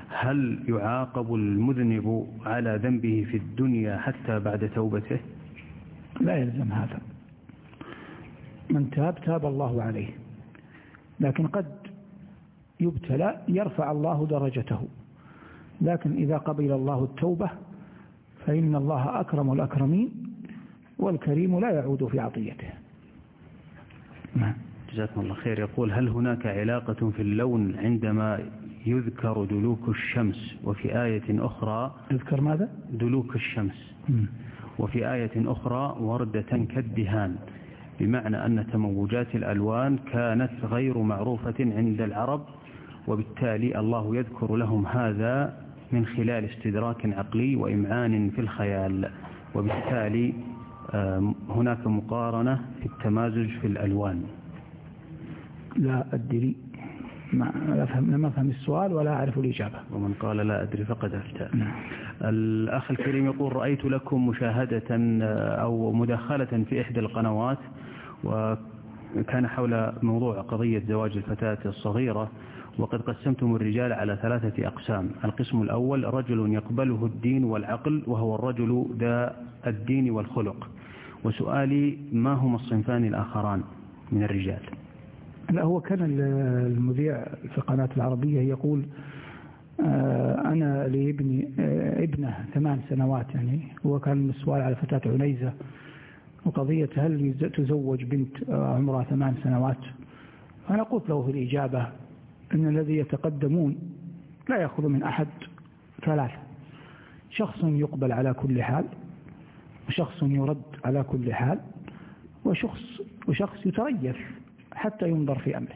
هل يعاقب المذنب على ذنبه في الدنيا حتى بعد توبته؟ لا يلزم هذا. من تاب تاب الله عليه. لكن قد يبتلى يرفع الله درجته. لكن إذا قبل الله التوبة فإن الله أكرم الأكرمين. والكريم لا يعود في عطيته. نعم. جزاكم الله خير. يقول هل هناك علاقة في اللون عندما يذكر دلوك الشمس وفي آية أخرى يذكر ماذا؟ دلوك الشمس. وفي آية أخرى وردة كالدهان بمعنى أن تموجات الألوان كانت غير معروفة عند العرب وبالتالي الله يذكر لهم هذا من خلال استدراك عقلي وإمعان في الخيال وبالتالي هناك مقارنة في التمازج في الألوان. لا أدري. ما أفهم لم أفهم السؤال ولا أعرف الإجابة. ومن قال لا أدري فقد أفتى. نعم. الأخ الكريم يقول رأيت لكم مشاهدة أو مداخلة في إحدى القنوات وكان حول موضوع قضية زواج الفتاة الصغيرة. وقد قسمتم الرجال على ثلاثة أقسام. القسم الأول رجل يقبله الدين والعقل وهو الرجل ذا الدين والخلق. وسؤالي ما هما الصنفان الآخران من الرجال؟ لا هو كان المذيع في قناة العربية يقول آه، أنا لابني آه، ابنه ثمان سنوات يعني هو كان السؤال على فتاة عنيزة وقضية هل تزوج بنت آه، عمرها ثمان سنوات؟ أنا قلت له في الإجابة أن الذي يتقدمون لا يأخذ من أحد ثلاثة. شخص يقبل على كل حال وشخص يرد على كل حال وشخص, وشخص يتريث حتى ينظر في أمره.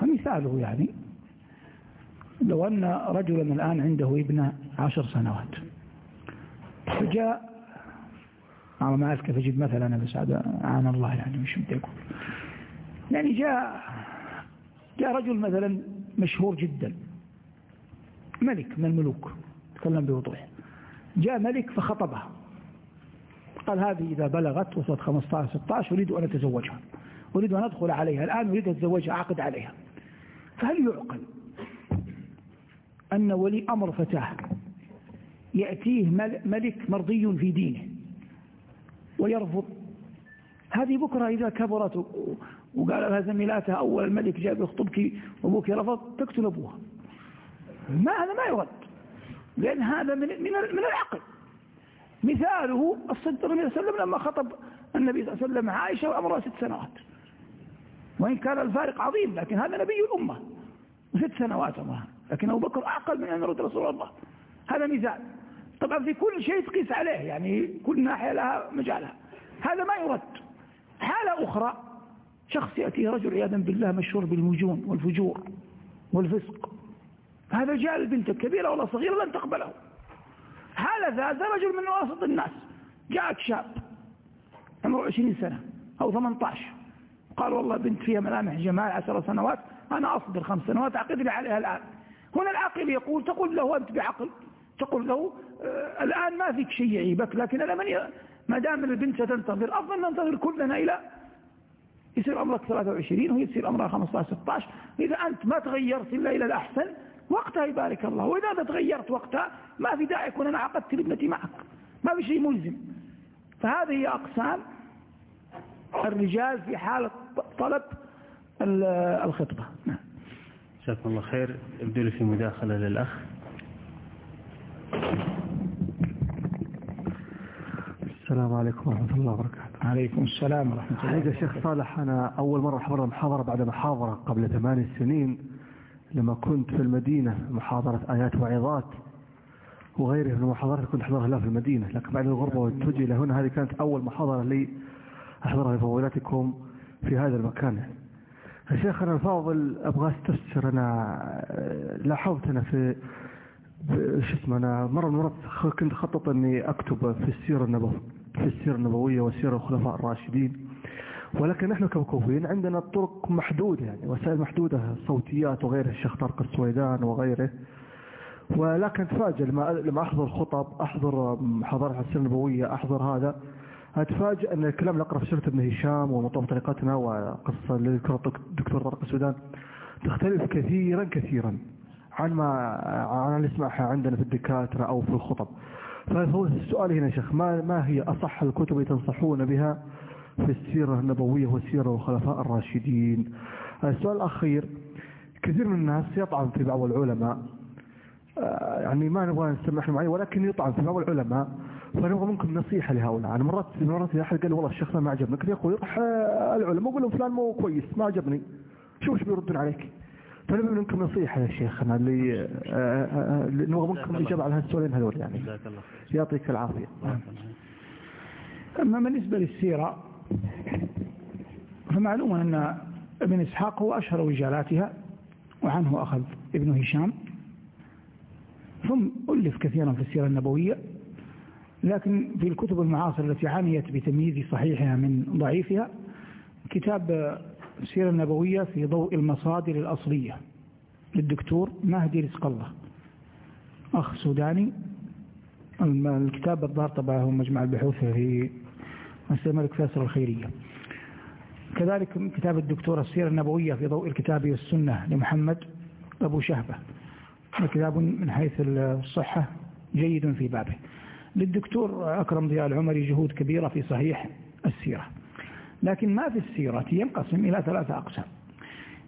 فمثاله يعني لو أن رجلا الآن عنده ابن عشر سنوات فجاء أنا ما كيف أجيب مثلا أنا بس هذا الله يعني مش بدي أقول. يعني جاء جاء رجل مثلا مشهور جدا ملك من الملوك تكلم بوضوح. جاء ملك فخطبها. قال هذه إذا بلغت وصلت 15 16 أريد أن أتزوجها. أريد أن أدخل عليها الآن أريد أتزوجها أعقد عليها. فهل يعقل أن ولي أمر فتاة يأتيه ملك مرضي في دينه ويرفض؟ هذه بكرة إذا كبرت وقال لها زميلاتها أول الملك جاء يخطبك وأبوك رفض تقتل أبوها. ما هذا ما يرد لأن هذا من من من العقل. مثاله الصدق النبي صلى الله عليه وسلم لما خطب النبي صلى الله عليه وسلم عائشة وأمرها ست سنوات. وإن كان الفارق عظيم لكن هذا نبي الأمة. ست سنوات الله لكن أبو بكر أعقل من أن يرد رسول الله. هذا مثال. طبعا في كل شيء تقيس عليه يعني كل ناحية لها مجالها. هذا ما يرد. حالة أخرى شخص يأتيه رجل عياذا بالله مشهور بالمجون والفجور والفسق. هذا جاء البنت الكبيرة ولا صغيرة لن تقبله. حالة هذا رجل من وسط الناس. جاءك شاب عمره 20 سنة أو 18 قال والله بنت فيها ملامح جمال عشر سنوات أنا أصبر خمس سنوات أعقد لي عليها الآن. هنا العاقل يقول تقول له أنت بعقل تقول له آه الآن ما فيك شيء يعيبك لكن أنا من ما دام البنت ستنتظر أفضل ننتظر كلنا إلى يصير عمرك 23 وهي تصير عمرها 15 16 إذا أنت ما تغيرت إلا إلى الأحسن وقتها يبارك الله. وإذا تغيرت وقتها ما في داعي يكون أنا عقدت لابنتي معك. ما في شيء ملزم. فهذه هي أقسام الرجال في حالة طلب الخطبة. نعم. جزاكم الله خير. ابدو لي في مداخلة للأخ. السلام عليكم ورحمة الله وبركاته. عليكم السلام ورحمة الله حقيقة شيخ صالح. أنا أول مرة حضر محاضرة بعد محاضرة قبل ثمان سنين لما كنت في المدينة محاضرة آيات وعظات وغيره من المحاضرات كنت أحضرها لا في المدينة. لكن بعد الغربة والتوجه إلى هنا هذه كانت أول محاضرة لي أحضرها لفضيلتكم في هذا المكان. يا شيخنا الفاضل أبغى أستفسر. أنا لاحظت أنا في شو اسمه أنا مرة المرات كنت خطط أني أكتب في السيرة النبوية. في السيرة النبوية وسيرة الخلفاء الراشدين. ولكن نحن كمكوفين عندنا طرق محدودة يعني وسائل محدودة صوتيات وغيرها الشيخ طارق السويدان وغيره. ولكن تفاجئ لما لما أحضر خطب أحضر محاضرات السيره النبوية أحضر هذا اتفاجئ أن الكلام اللي أقرأ في سيرة ابن هشام ومطوف طريقتنا وقصة الدكتور طارق السودان تختلف كثيرا كثيرا عن ما عن اللي نسمعها عندنا في الدكاترة أو في الخطب. فهو السؤال هنا يا شيخ ما ما هي أصح الكتب تنصحون بها في السيرة النبوية والسيرة الخلفاء الراشدين؟ السؤال الأخير كثير من الناس يطعن في بعض العلماء. آه، يعني ما نبغى نسمح معي ولكن يطعن في بعض العلماء. فنبغى منكم نصيحة لهؤلاء. أنا مرات مرات أحد قال والله الشيخ ما عجبني يقول يطرح آه، العلماء أقول لهم فلان مو كويس ما عجبني. شوف إيش بيردون عليك. فنبغى منكم نصيحة يا شيخنا اللي آه، نبغى منكم الإجابة على هالسؤالين هذول يعني. يعطيك العافية. أما بالنسبة للسيرة فمعلوم أن ابن إسحاق هو أشهر رجالاتها وعنه أخذ ابن هشام. ثم ألف كثيرا في السيرة النبوية لكن في الكتب المعاصرة التي عنيت بتمييز صحيحها من ضعيفها كتاب السيرة النبوية في ضوء المصادر الأصلية للدكتور مهدي رزق الله. أخ سوداني الكتاب الظاهر طبعه مجمع البحوث في مسجد الملك فيصل الخيرية. كذلك كتاب الدكتور السيرة النبوية في ضوء الكتاب والسنة لمحمد أبو شهبة. كتاب من حيث الصحة جيد في بابه. للدكتور أكرم ضياء العمري جهود كبيرة في صحيح السيرة. لكن ما في السيرة ينقسم إلى ثلاثة أقسام.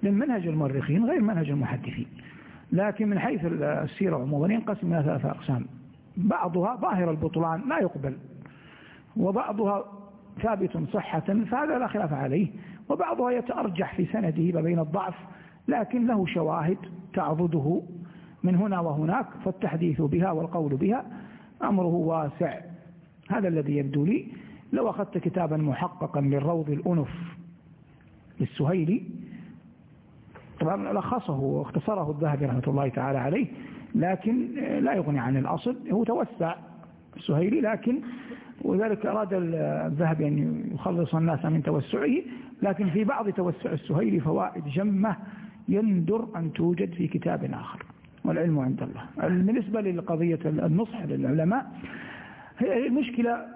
للمنهج المؤرخين غير منهج المحدثين. لكن من حيث السيرة عموما ينقسم إلى ثلاثة أقسام. بعضها ظاهر البطلان لا يقبل وبعضها ثابت صحة فهذا لا خلاف عليه وبعضها يتأرجح في سنده ما بين الضعف لكن له شواهد تعضده من هنا وهناك فالتحديث بها والقول بها أمره واسع. هذا الذي يبدو لي. لو أخذت كتابا محققا للروض الأنف للسهيلي طبعا لخصه واختصره الذهبي رحمة الله تعالى عليه لكن لا يغني عن الأصل هو توسع السهيلي لكن وذلك أراد الذهبي أن يخلص الناس من توسعه لكن في بعض توسع السهيلي فوائد جمة يندر أن توجد في كتاب آخر والعلم عند الله. بالنسبة لقضية النصح للعلماء هي المشكلة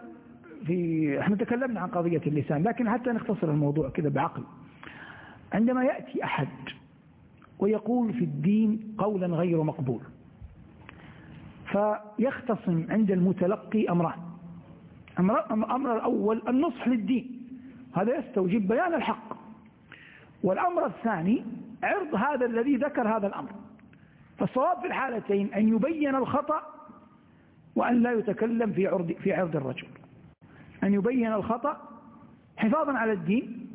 في إحنا تكلمنا عن قضية اللسان لكن حتى نختصر الموضوع كذا بعقل. عندما يأتي أحد ويقول في الدين قولا غير مقبول فيختصم عند المتلقي أمران. الأمر الأول النصح للدين هذا يستوجب بيان الحق. والأمر الثاني عرض هذا الذي ذكر هذا الأمر. فالصواب في الحالتين أن يبين الخطأ وأن لا يتكلم في عرض, في عرض الرجل. أن يبين الخطأ حفاظا على الدين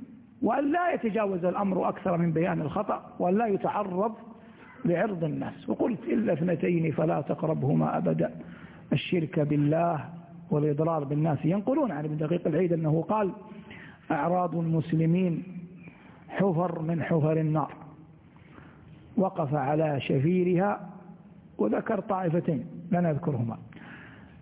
وأن لا يتجاوز الأمر أكثر من بيان الخطأ وأن لا يتعرض لعرض الناس. وقلت إلا اثنتين فلا تقربهما أبدا. الشرك بالله والإضرار بالناس. ينقلون عن ابن دقيق العيد أنه قال أعراض المسلمين حفر من حفر النار. وقف على شفيرها وذكر طائفتين لا نذكرهما.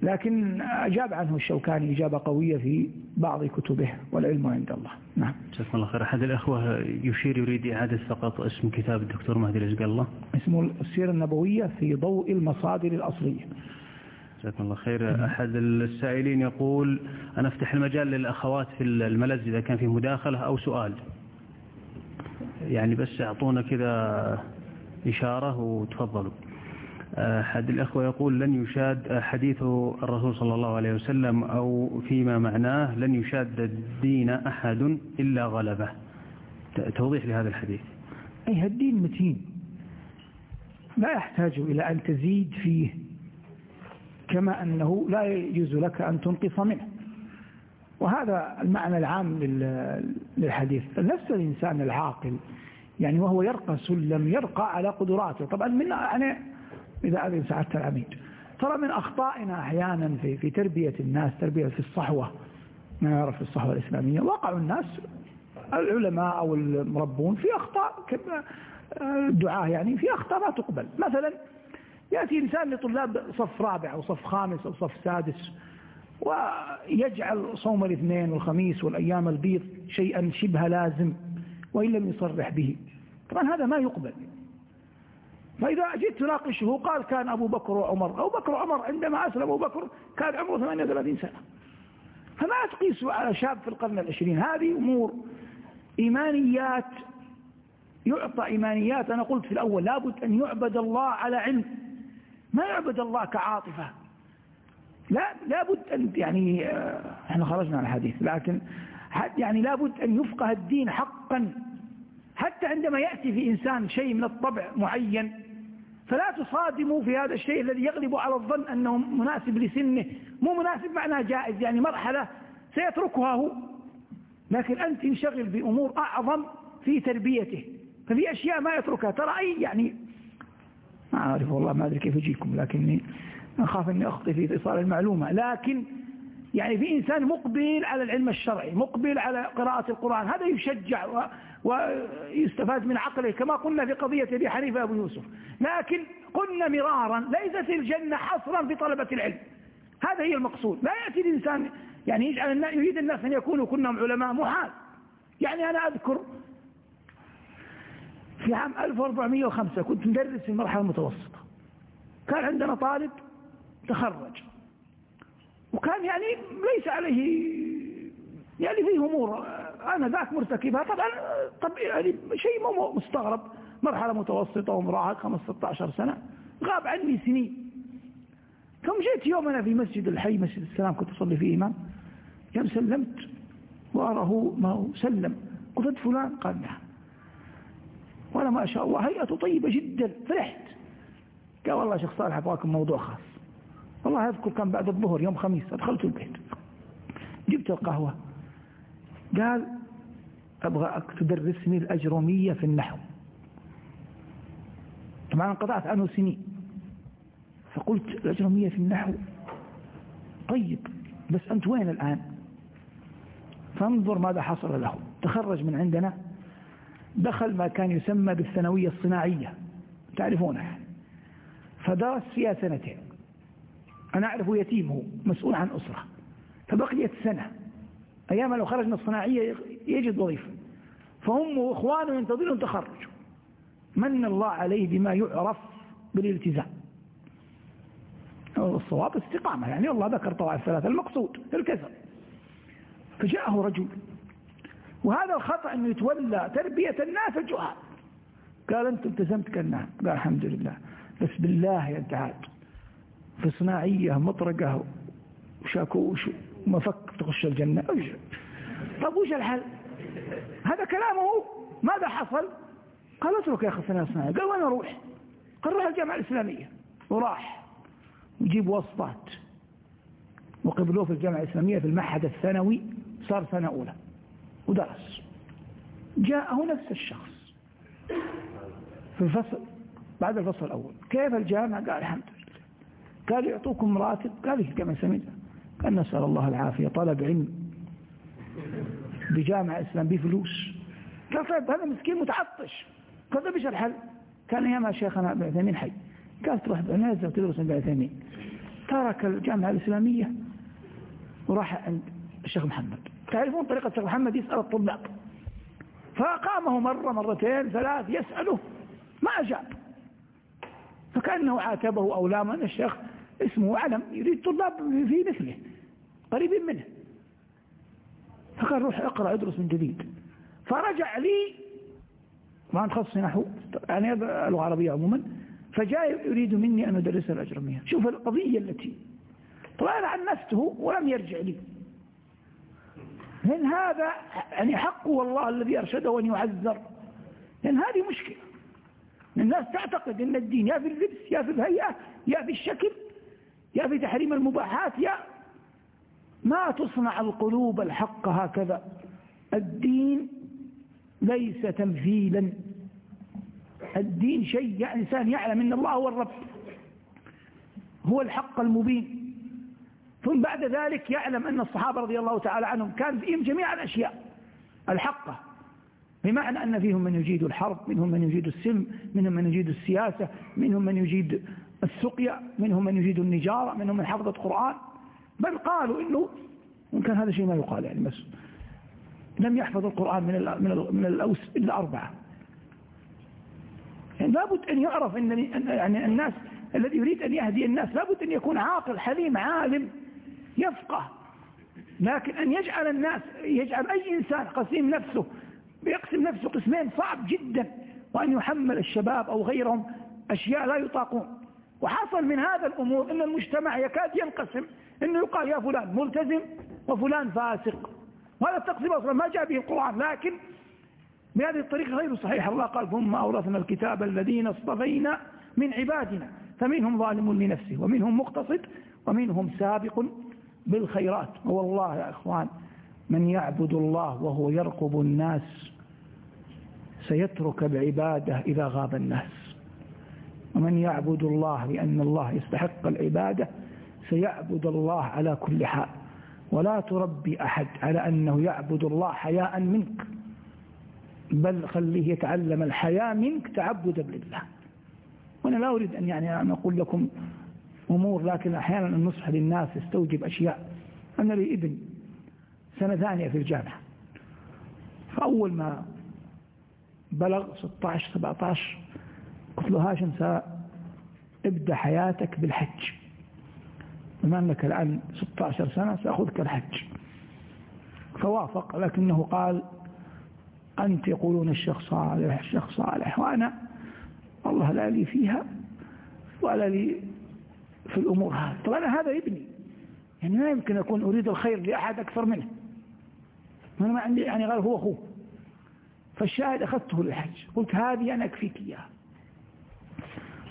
لكن أجاب عنه الشوكاني إجابة قوية في بعض كتبه والعلم عند الله. نعم. جزاكم الله خير. أحد الأخوة يشير يريد إعادة فقط اسم كتاب الدكتور مهدي رزق الله. اسمه السيرة النبوية في ضوء المصادر الأصلية. جزاكم الله خير. أحد السائلين يقول أنا أفتح المجال للأخوات في الملز إذا كان في مداخلة أو سؤال. يعني بس أعطونا كذا إشارة وتفضلوا. أحد الأخوة يقول لن يشاد حديث الرسول صلى الله عليه وسلم أو فيما معناه لن يشاد الدين أحد إلا غلبه. توضيح لهذا الحديث. أي الدين متين. لا يحتاج إلى أن تزيد فيه. كما أنه لا يجوز لك أن تنقص منه. وهذا المعنى العام للحديث. نفس الإنسان العاقل. يعني وهو يرقى سلم يرقى على قدراته. طبعا من يعني إذا أذن سعادة العميد. ترى من أخطائنا أحيانا في, في تربية الناس تربية في الصحوة. ما يعرف الصحوة الإسلامية. وقع الناس العلماء أو المربون في أخطاء الدعاة يعني في أخطاء ما تقبل. مثلا يأتي إنسان لطلاب صف رابع أو صف خامس أو صف سادس ويجعل صوم الاثنين والخميس والأيام البيض شيئا شبه لازم وإن لم يصرح به. طبعا هذا ما يقبل. فإذا جئت تناقشه قال كان أبو بكر وعمر. أبو بكر وعمر عندما أسلم أبو بكر كان عمره 38 سنة. فما تقيسوا على شاب في القرن العشرين؟ هذه أمور إيمانيات. يعطى إيمانيات. أنا قلت في الأول لابد أن يعبد الله على علم. ما يعبد الله كعاطفة. لا لابد أن يعني آه، إحنا خرجنا عن الحديث لكن يعني لابد أن يفقه الدين حقا. حتى عندما يأتي في إنسان شيء من الطبع معين فلا تصادموا في هذا الشيء الذي يغلب على الظن أنه مناسب لسنه. مو مناسب معناه جائز يعني مرحلة سيتركها هو. لكن أنت انشغل بأمور أعظم في تربيته. ففي أشياء ما يتركها. ترى أي يعني ما أعرف والله ما أدري كيف أجيكم لكني أخاف أني أخطي في إيصال المعلومة. لكن يعني في إنسان مقبل على العلم الشرعي مقبل على قراءة القرآن هذا يشجع. ويستفاد من عقله كما قلنا في قضية أبي حنيفة أبو يوسف. لكن قلنا مرارا ليست الجنة حصرا في طلبة العلم. هذا هي المقصود. لا يأتي الإنسان يعني يجعل يريد الناس أن يكونوا كلهم علماء محال. يعني أنا أذكر في عام 1405 كنت مدرس في المرحلة المتوسطة. كان عندنا طالب تخرج. وكان يعني ليس عليه يعني فيه أمور أنا ذاك مرتكبها. طبعا طب يعني شيء مو مستغرب. مرحلة متوسطة ومراهق 15 سنة. غاب عني سنين. ثم جيت يوم أنا في مسجد الحي مسجد السلام كنت أصلي فيه إمام. يوم سلمت وأراه ما سلم. قلت فلان؟ قال نعم. وأنا ما شاء الله هيئته طيبة جدا. فرحت. قال والله شيخ صالح أبغاكم موضوع خاص. والله أذكر كان بعد الظهر يوم خميس أدخلت البيت. جبت القهوة. قال أبغى تدرسني الأجرومية في النحو. طبعا انقطعت عنه سنين فقلت الأجرومية في النحو. طيب بس أنت وين الآن؟ فانظر ماذا حصل له. تخرج من عندنا. دخل ما كان يسمى بالثانوية الصناعية. تعرفونها فدرس فيها سنتين. أنا أعرف يتيمه مسؤول عن أسرة. فبقيت سنة. أيام لو خرج من الصناعية يجد وظيفة. فهم وإخوانه ينتظرون تخرج من الله عليه بما يعرف بالالتزام. الصواب استقامة. يعني الله ذكر طوائف ثلاثة المقصود الكسر فجاءه رجل. وهذا الخطأ أنه يتولى تربية الناس الجهال. قال أنت التزمت قال نعم قال الحمد لله. بس بالله يا انتعاد في صناعية مطرقة وشاكوش ومفك تخش الجنة. طب وش الحل؟ هذا كلامه. ماذا حصل؟ قال اترك يا أخي الصناعية قال وين أروح؟ قال روح الجامعة الإسلامية. وراح. وجيب وسطات وقبلوه في الجامعة الإسلامية في المعهد الثانوي. صار سنة أولى. ودرس. جاءه نفس الشخص. في الفصل بعد الفصل الأول. كيف الجامعة؟ قال الحمد لله. قال يعطوكم راتب. قال لي كما قال نسأل الله العافية. طلب علم بجامعة إسلام بفلوس. قال طيب هذا مسكين متعطش. قال طيب إيش الحل؟ كان ايامها شيخنا ابن عثيمين حي. قال تروح بعنازة وتدرس ابن عثيمين. ترك الجامعة الإسلامية وراح عند الشيخ محمد. تعرفون طريقة الشيخ محمد؟ يسأل الطلاب. فقامه مرة مرتين ثلاث يسأله. ما أجاب. فكأنه عاتبه أو لام أن الشيخ اسمه علم يريد طلاب في مثله. قريبين منه. فقال روح اقرأ ادرس من جديد. فرجع لي ما نخصص نحو يعني اللغة العربية عموما فجاء يريد مني أن أدرس الأجرمية شوف القضية التي طلع عن نفسه ولم يرجع لي. من هذا يعني حقه والله الذي أرشده أن يعذر. لأن هذه مشكلة. الناس تعتقد أن الدين يا في اللبس يا في الهيئة يا في الشكل يا في تحريم المباحات يا ما تصنع القلوب الحق هكذا. الدين ليس تمثيلا. الدين شيء يعني إنسان يعلم أن الله هو الرب هو الحق المبين. ثم بعد ذلك يعلم أن الصحابة رضي الله تعالى عنهم كان فيهم جميع الأشياء الحقة بمعنى أن فيهم من يجيد الحرب منهم من يجيد السلم منهم من يجيد السياسة منهم من يجيد السقيا منهم من يجيد النجارة منهم من حفظة قرآن. بل قالوا إنه وإن كان هذا شيء ما يقال يعني بس لم يحفظ القرآن من من من الأوس إلا أربعة. يعني لابد أن يعرف أن يعني الناس الذي يريد أن يهدي الناس لابد أن يكون عاقل حليم عالم يفقه. لكن أن يجعل الناس يجعل أي إنسان قسيم نفسه يقسم نفسه قسمين صعب جدا وأن يحمل الشباب أو غيرهم أشياء لا يطاقون. وحصل من هذا الأمور أن المجتمع يكاد ينقسم أنه يقال يا فلان ملتزم وفلان فاسق. وهذا التقسيم أصلا ما جاء به القرآن لكن بهذه الطريقة غير صحيحة. الله قال ثم أورثنا الكتاب الذين اصطفينا من عبادنا فمنهم ظالم لنفسه ومنهم مقتصد ومنهم سابق بالخيرات. والله يا إخوان من يعبد الله وهو يرقب الناس سيترك العبادة إذا غاب الناس. ومن يعبد الله لأن الله يستحق العبادة سيعبد الله على كل حال. ولا تربي أحد على أنه يعبد الله حياء منك. بل خليه يتعلم الحياء منك تعبدا لله. وأنا لا أريد أن يعني أن أقول لكم أمور لكن أحيانا النصح للناس يستوجب أشياء. أنا لي ابن سنة ثانية في الجامعة. فأول ما بلغ 16 17 قلت له هاشم سأبدأ حياتك بالحج. بما أنك الآن 16 سنة سأخذك الحج. فوافق لكنه قال أنت يقولون الشيخ صالح الشيخ صالح وأنا والله لا لي فيها ولا لي في الأمور هذه. طبعا هذا ابني يعني ما يمكن أكون أريد الخير لأحد أكثر منه. أنا ما عندي يعني غير هو أخوه. فالشاهد أخذته للحج. قلت هذه أنا أكفيك إياها.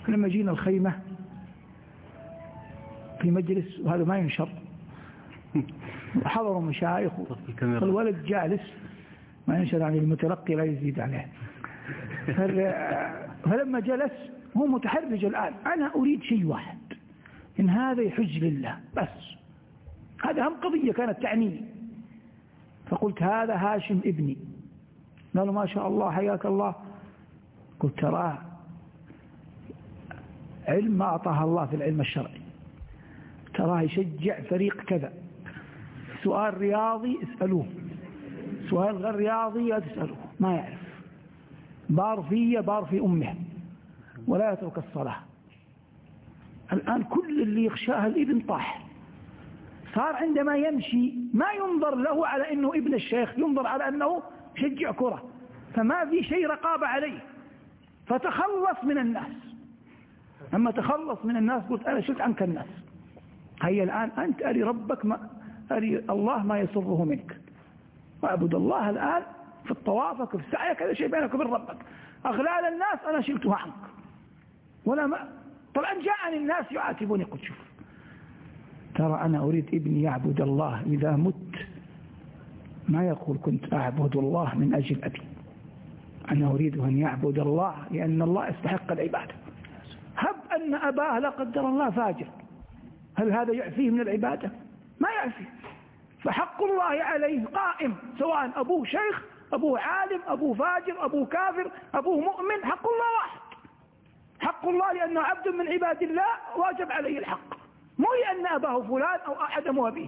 لما جينا الخيمة في مجلس وهذا ما ينشر. حضروا مشايخ. والولد جالس ما ينشر عن المتلقي لا يزيد عليه. فلما جلس هو متحرج الآن. أنا أريد شيء واحد. إن هذا يحج لله. بس. هذا هم قضية كانت تعنيني فقلت هذا هاشم ابني. قالوا ما شاء الله حياك الله. قلت تراه. علم ما أعطاها الله في العلم الشرعي. تراه يشجع فريق كذا. سؤال رياضي اسألوه. سؤال غير رياضي لا تسألوه. ما يعرف. بار في بار في أمه. ولا يترك الصلاة. الآن كل اللي يخشاها الإبن طاح. صار عندما يمشي ما ينظر له على أنه ابن الشيخ ينظر على أنه شجع كرة. فما في شيء رقابة عليه. فتخلص من الناس. أما تخلص من الناس قلت أنا شلت عنك الناس. هيا الآن أنت أري ربك ما أري الله ما يسره منك. وأعبد الله الآن في الطوافك في السعي كذا شيء بينك وبين ربك. أغلال الناس أنا شلتها عنك. ولا ما طبعا جاءني الناس يعاتبوني قلت شوف. ترى أنا أريد ابني يعبد الله. إذا مت ما يقول كنت أعبد الله من أجل أبي. أنا أريد أن يعبد الله لأن الله يستحق العبادة. هب أن أباه لا قدر الله فاجر. هل هذا يعفيه من العبادة؟ ما يعفيه فحق الله عليه قائم سواء أبوه شيخ أبوه عالم أبوه فاجر أبوه كافر أبوه مؤمن حق الله واحد. حق الله لأنه عبد من عباد الله واجب عليه الحق. مو لأن أباه فلان أو أحد أبيه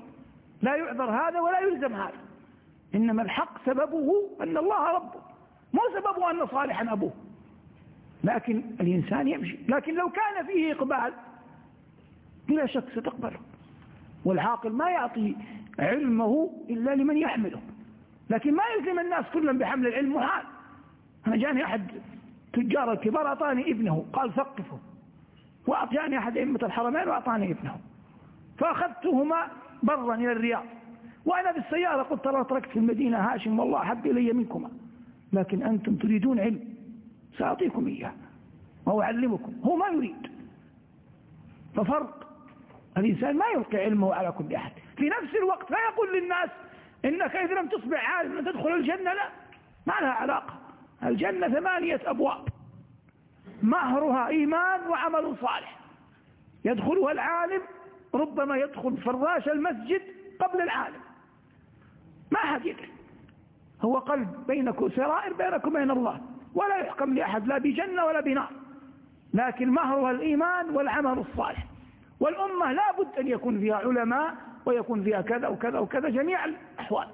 لا يعذر هذا ولا يلزم هذا. إنما الحق سببه أن الله ربه. مو سببه أن صالحا أبوه. لكن الإنسان يمشي. لكن لو كان فيه إقبال بلا شك ستقبله. والعاقل ما يعطي علمه إلا لمن يحمله. لكن ما يلزم الناس كلهم بحمل العلم محال أنا جاني أحد تجار الكبار أعطاني ابنه قال ثقفه. وأعطاني أحد أئمة الحرمين وأعطاني ابنه. فأخذتهما برا إلى الرياض. وأنا بالسيارة قلت ترى تركت في المدينة هاشم والله أحب إلي منكما. لكن أنتم تريدون علم. سأعطيكم إياه. وأعلمكم. هو ما يريد. ففرق الإنسان ما يلقي علمه على كل أحد. في نفس الوقت لا يقول للناس إنك إذا لم تصبح عالم تدخل الجنة لا. ما لها علاقة. الجنة ثمانية أبواب. مهرها إيمان وعمل صالح. يدخلها العالم ربما يدخل فراش المسجد قبل العالم. ما أحد يدري. هو قلب بينكم سرائر بينكم وبين الله. ولا يحكم لأحد لا بجنة ولا بنار. لكن مهرها الإيمان والعمل الصالح. والأمة لا بد أن يكون فيها علماء ويكون فيها كذا وكذا وكذا جميع الأحوال.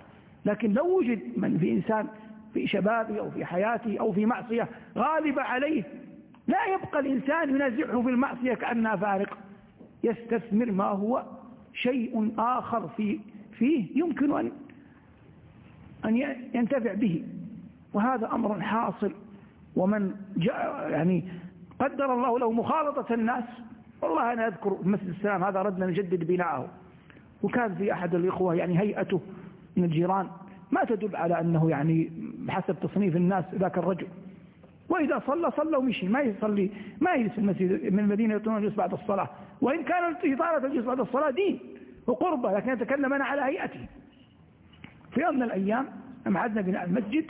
لكن لو وجد من في إنسان في شبابه أو في حياته أو في معصية غالبة عليه لا يبقى الإنسان ينازعه في المعصية كأنها فارقة يستثمر ما هو شيء آخر في فيه يمكن أن أن ينتفع به. وهذا أمر حاصل. ومن جاء يعني قدر الله له مخالطة الناس والله أنا أذكر مسجد السلام هذا ردنا نجدد بناءه. وكان في أحد الإخوة يعني هيئته من الجيران ما تدل على أنه يعني بحسب تصنيف الناس ذاك الرجل. وإذا صلى صلى ومشي. ما يصلي ما يجلس المسجد من المدينة الجلوس بعد الصلاة. وإن كان إطالة الجلوس بعد الصلاة دين وقربة لكن يتكلم أنا على هيئته في يوم من الأيام لما عدنا بناء المسجد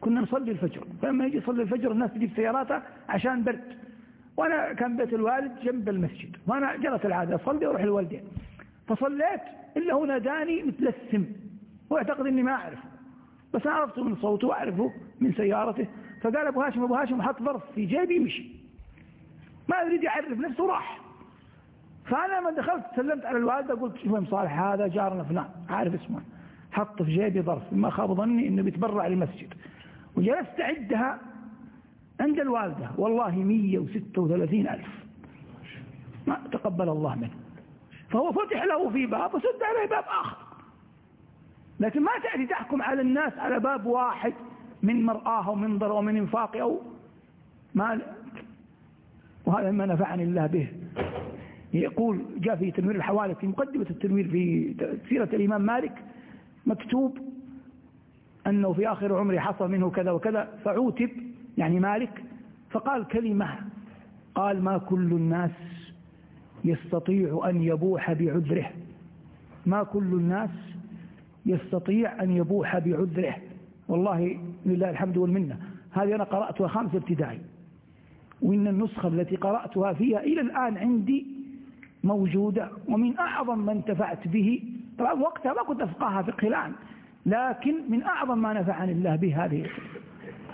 كنا نصلي الفجر. فلما يجي يصلي الفجر الناس تجيب سياراتها عشان برد. وأنا كان بيت الوالد جنب المسجد وأنا جرت العادة أصلي وأروح الوالدين فصليت إلا هو ناداني متلثم واعتقد أني ما أعرف بس أنا عرفته من صوته وأعرفه من سيارته. فقال أبو هاشم أبو هاشم وحط ظرف في جيبي مشي ما يريد يعرف نفسه راح. فأنا لما دخلت سلمت على الوالدة قلت شوف مصالح هذا جارنا فلان عارف اسمه. حط في جيبي ظرف ما خاب ظني إنه بيتبرع للمسجد. وجلست أعدها عند الوالدة. والله 136 ألف. ما تقبل الله منه. فهو فتح له في باب وسد عليه باب آخر. لكن ما تأتي تحكم على الناس على باب واحد من مرآة ومنظر ومن إنفاق أو ما وهذا ما نفعني الله به. يقول جاء في تنوير الحوالي في مقدمة التنوير في سيرة الإمام مالك مكتوب أنه في آخر عمره حصل منه كذا وكذا فعوتب يعني مالك فقال كلمة قال ما كل الناس يستطيع أن يبوح بعذره. ما كل الناس يستطيع أن يبوح بعذره. والله لله الحمد والمنة. هذه أنا قرأتها خامس ابتدائي. وإن النسخة التي قرأتها فيها إلى الآن عندي موجودة ومن أعظم ما انتفعت به. طبعا وقتها ما كنت أفقاها فقه الآن لكن من أعظم ما نفعني الله به هذه.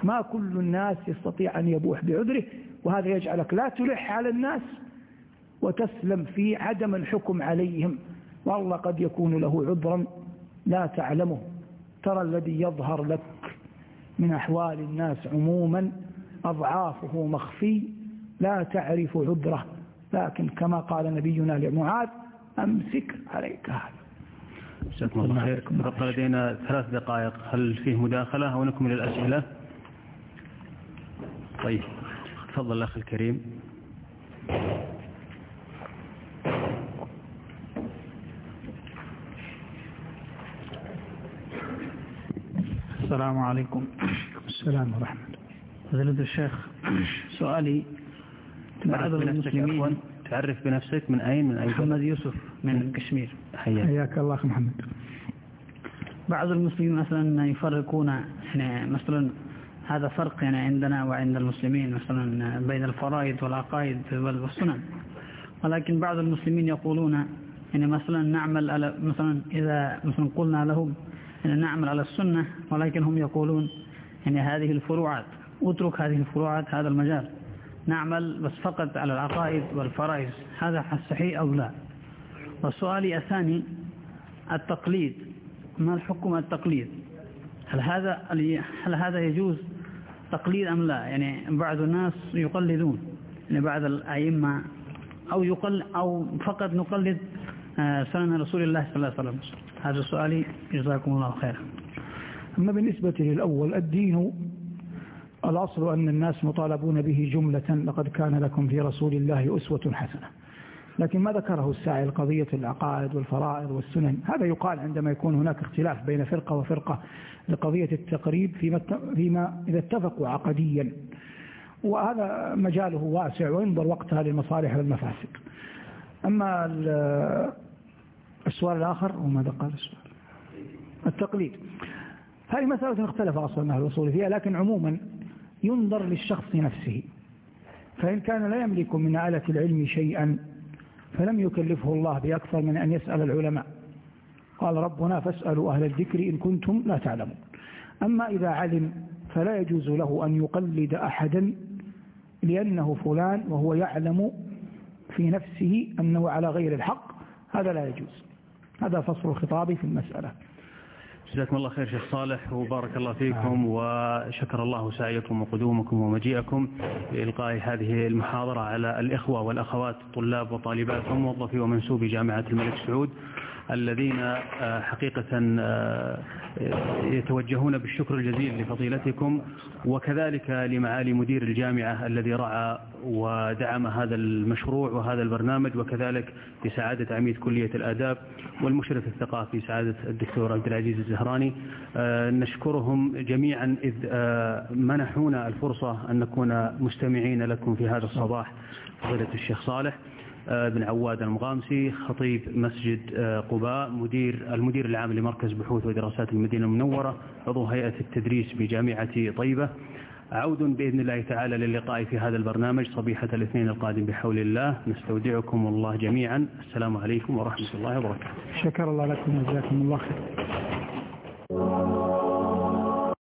ما كل الناس يستطيع أن يبوح بعذره وهذا يجعلك لا تلح على الناس وتسلم في عدم الحكم عليهم. والله قد يكون له عذرا لا تعلمه. ترى الذي يظهر لك من أحوال الناس عموما أضعافه مخفي لا تعرف عذره. لكن كما قال نبينا لمعاذ أمسك عليك هذا. جزاكم الله خير. بقى لدينا ثلاث دقائق. هل فيه مداخلة أو نكمل الأسئلة؟ طيب. تفضل الأخ الكريم. السلام عليكم. السلام ورحمة الله. فضيلة الشيخ سؤالي بعض المسلمين تعرف بنفسك من أين؟ من أين محمد يوسف من كشمير. حياك. الله أخي محمد. بعض المسلمين مثلا يفرقون يعني مثلا هذا فرق يعني عندنا وعند المسلمين مثلا بين الفرائض والعقائد والسنن. ولكن بعض المسلمين يقولون يعني مثلا نعمل على مثلا إذا مثلا قلنا لهم يعني نعمل على السنة ولكن هم يقولون يعني هذه الفروعات اترك هذه الفروعات هذا المجال. نعمل بس فقط على العقائد والفرائض هذا صحيح أو لا؟ وسؤالي الثاني التقليد. ما الحكم التقليد؟ هل هذا هل هذا يجوز؟ تقليد أم لا؟ يعني بعض الناس يقلدون يعني بعض الأئمة أو يقل أو فقط نقلد آه، سنن رسول الله صلى الله عليه وسلم. هذا سؤالي جزاكم الله خيرا أما بالنسبة للأول الدين الأصل أن الناس مطالبون به جملة لقد كان لكم في رسول الله أسوة حسنة. لكن ما ذكره السائل قضية العقائد والفرائض والسنن. هذا يقال عندما يكون هناك اختلاف بين فرقة وفرقة لقضية التقريب فيما, فيما إذا اتفقوا عقديا. وهذا مجاله واسع وينظر وقتها للمصالح والمفاسد. أما السؤال الآخر وماذا قال السؤال؟ التقليد. هذه مسألة اختلف أصلا أهل الأصول فيها لكن عموما ينظر للشخص نفسه. فإن كان لا يملك من آلة العلم شيئا فلم يكلفه الله بأكثر من أن يسأل العلماء. قال ربنا فاسألوا أهل الذكر إن كنتم لا تعلمون. أما إذا علم فلا يجوز له أن يقلد أحدا لأنه فلان وهو يعلم في نفسه أنه على غير الحق. هذا لا يجوز. هذا فصل الخطاب في المسألة. جزاكم الله خير شيخ صالح وبارك الله فيكم وشكر الله سعيكم وقدومكم ومجيئكم لإلقاء هذه المحاضرة على الإخوة والأخوات طلاب وطالبات وموظفي ومنسوبي جامعة الملك سعود. الذين آه، حقيقة آه، يتوجهون بالشكر الجزيل لفضيلتكم وكذلك لمعالي مدير الجامعة الذي رعى ودعم هذا المشروع وهذا البرنامج وكذلك لسعادة عميد كلية الآداب والمشرف الثقافي سعادة الدكتور عبد العزيز الزهراني. آه، نشكرهم جميعا إذ منحونا الفرصة أن نكون مستمعين لكم في هذا الصباح فضيلة الشيخ صالح. بن عواد المغامسي خطيب مسجد آه، قباء مدير المدير العام لمركز بحوث ودراسات المدينة المنورة عضو هيئة التدريس بجامعة طيبة. عود بإذن الله تعالى للقاء في هذا البرنامج صبيحة الاثنين القادم بحول الله. نستودعكم الله جميعا. السلام عليكم ورحمة الله وبركاته. شكر الله لكم وجزاكم الله خير.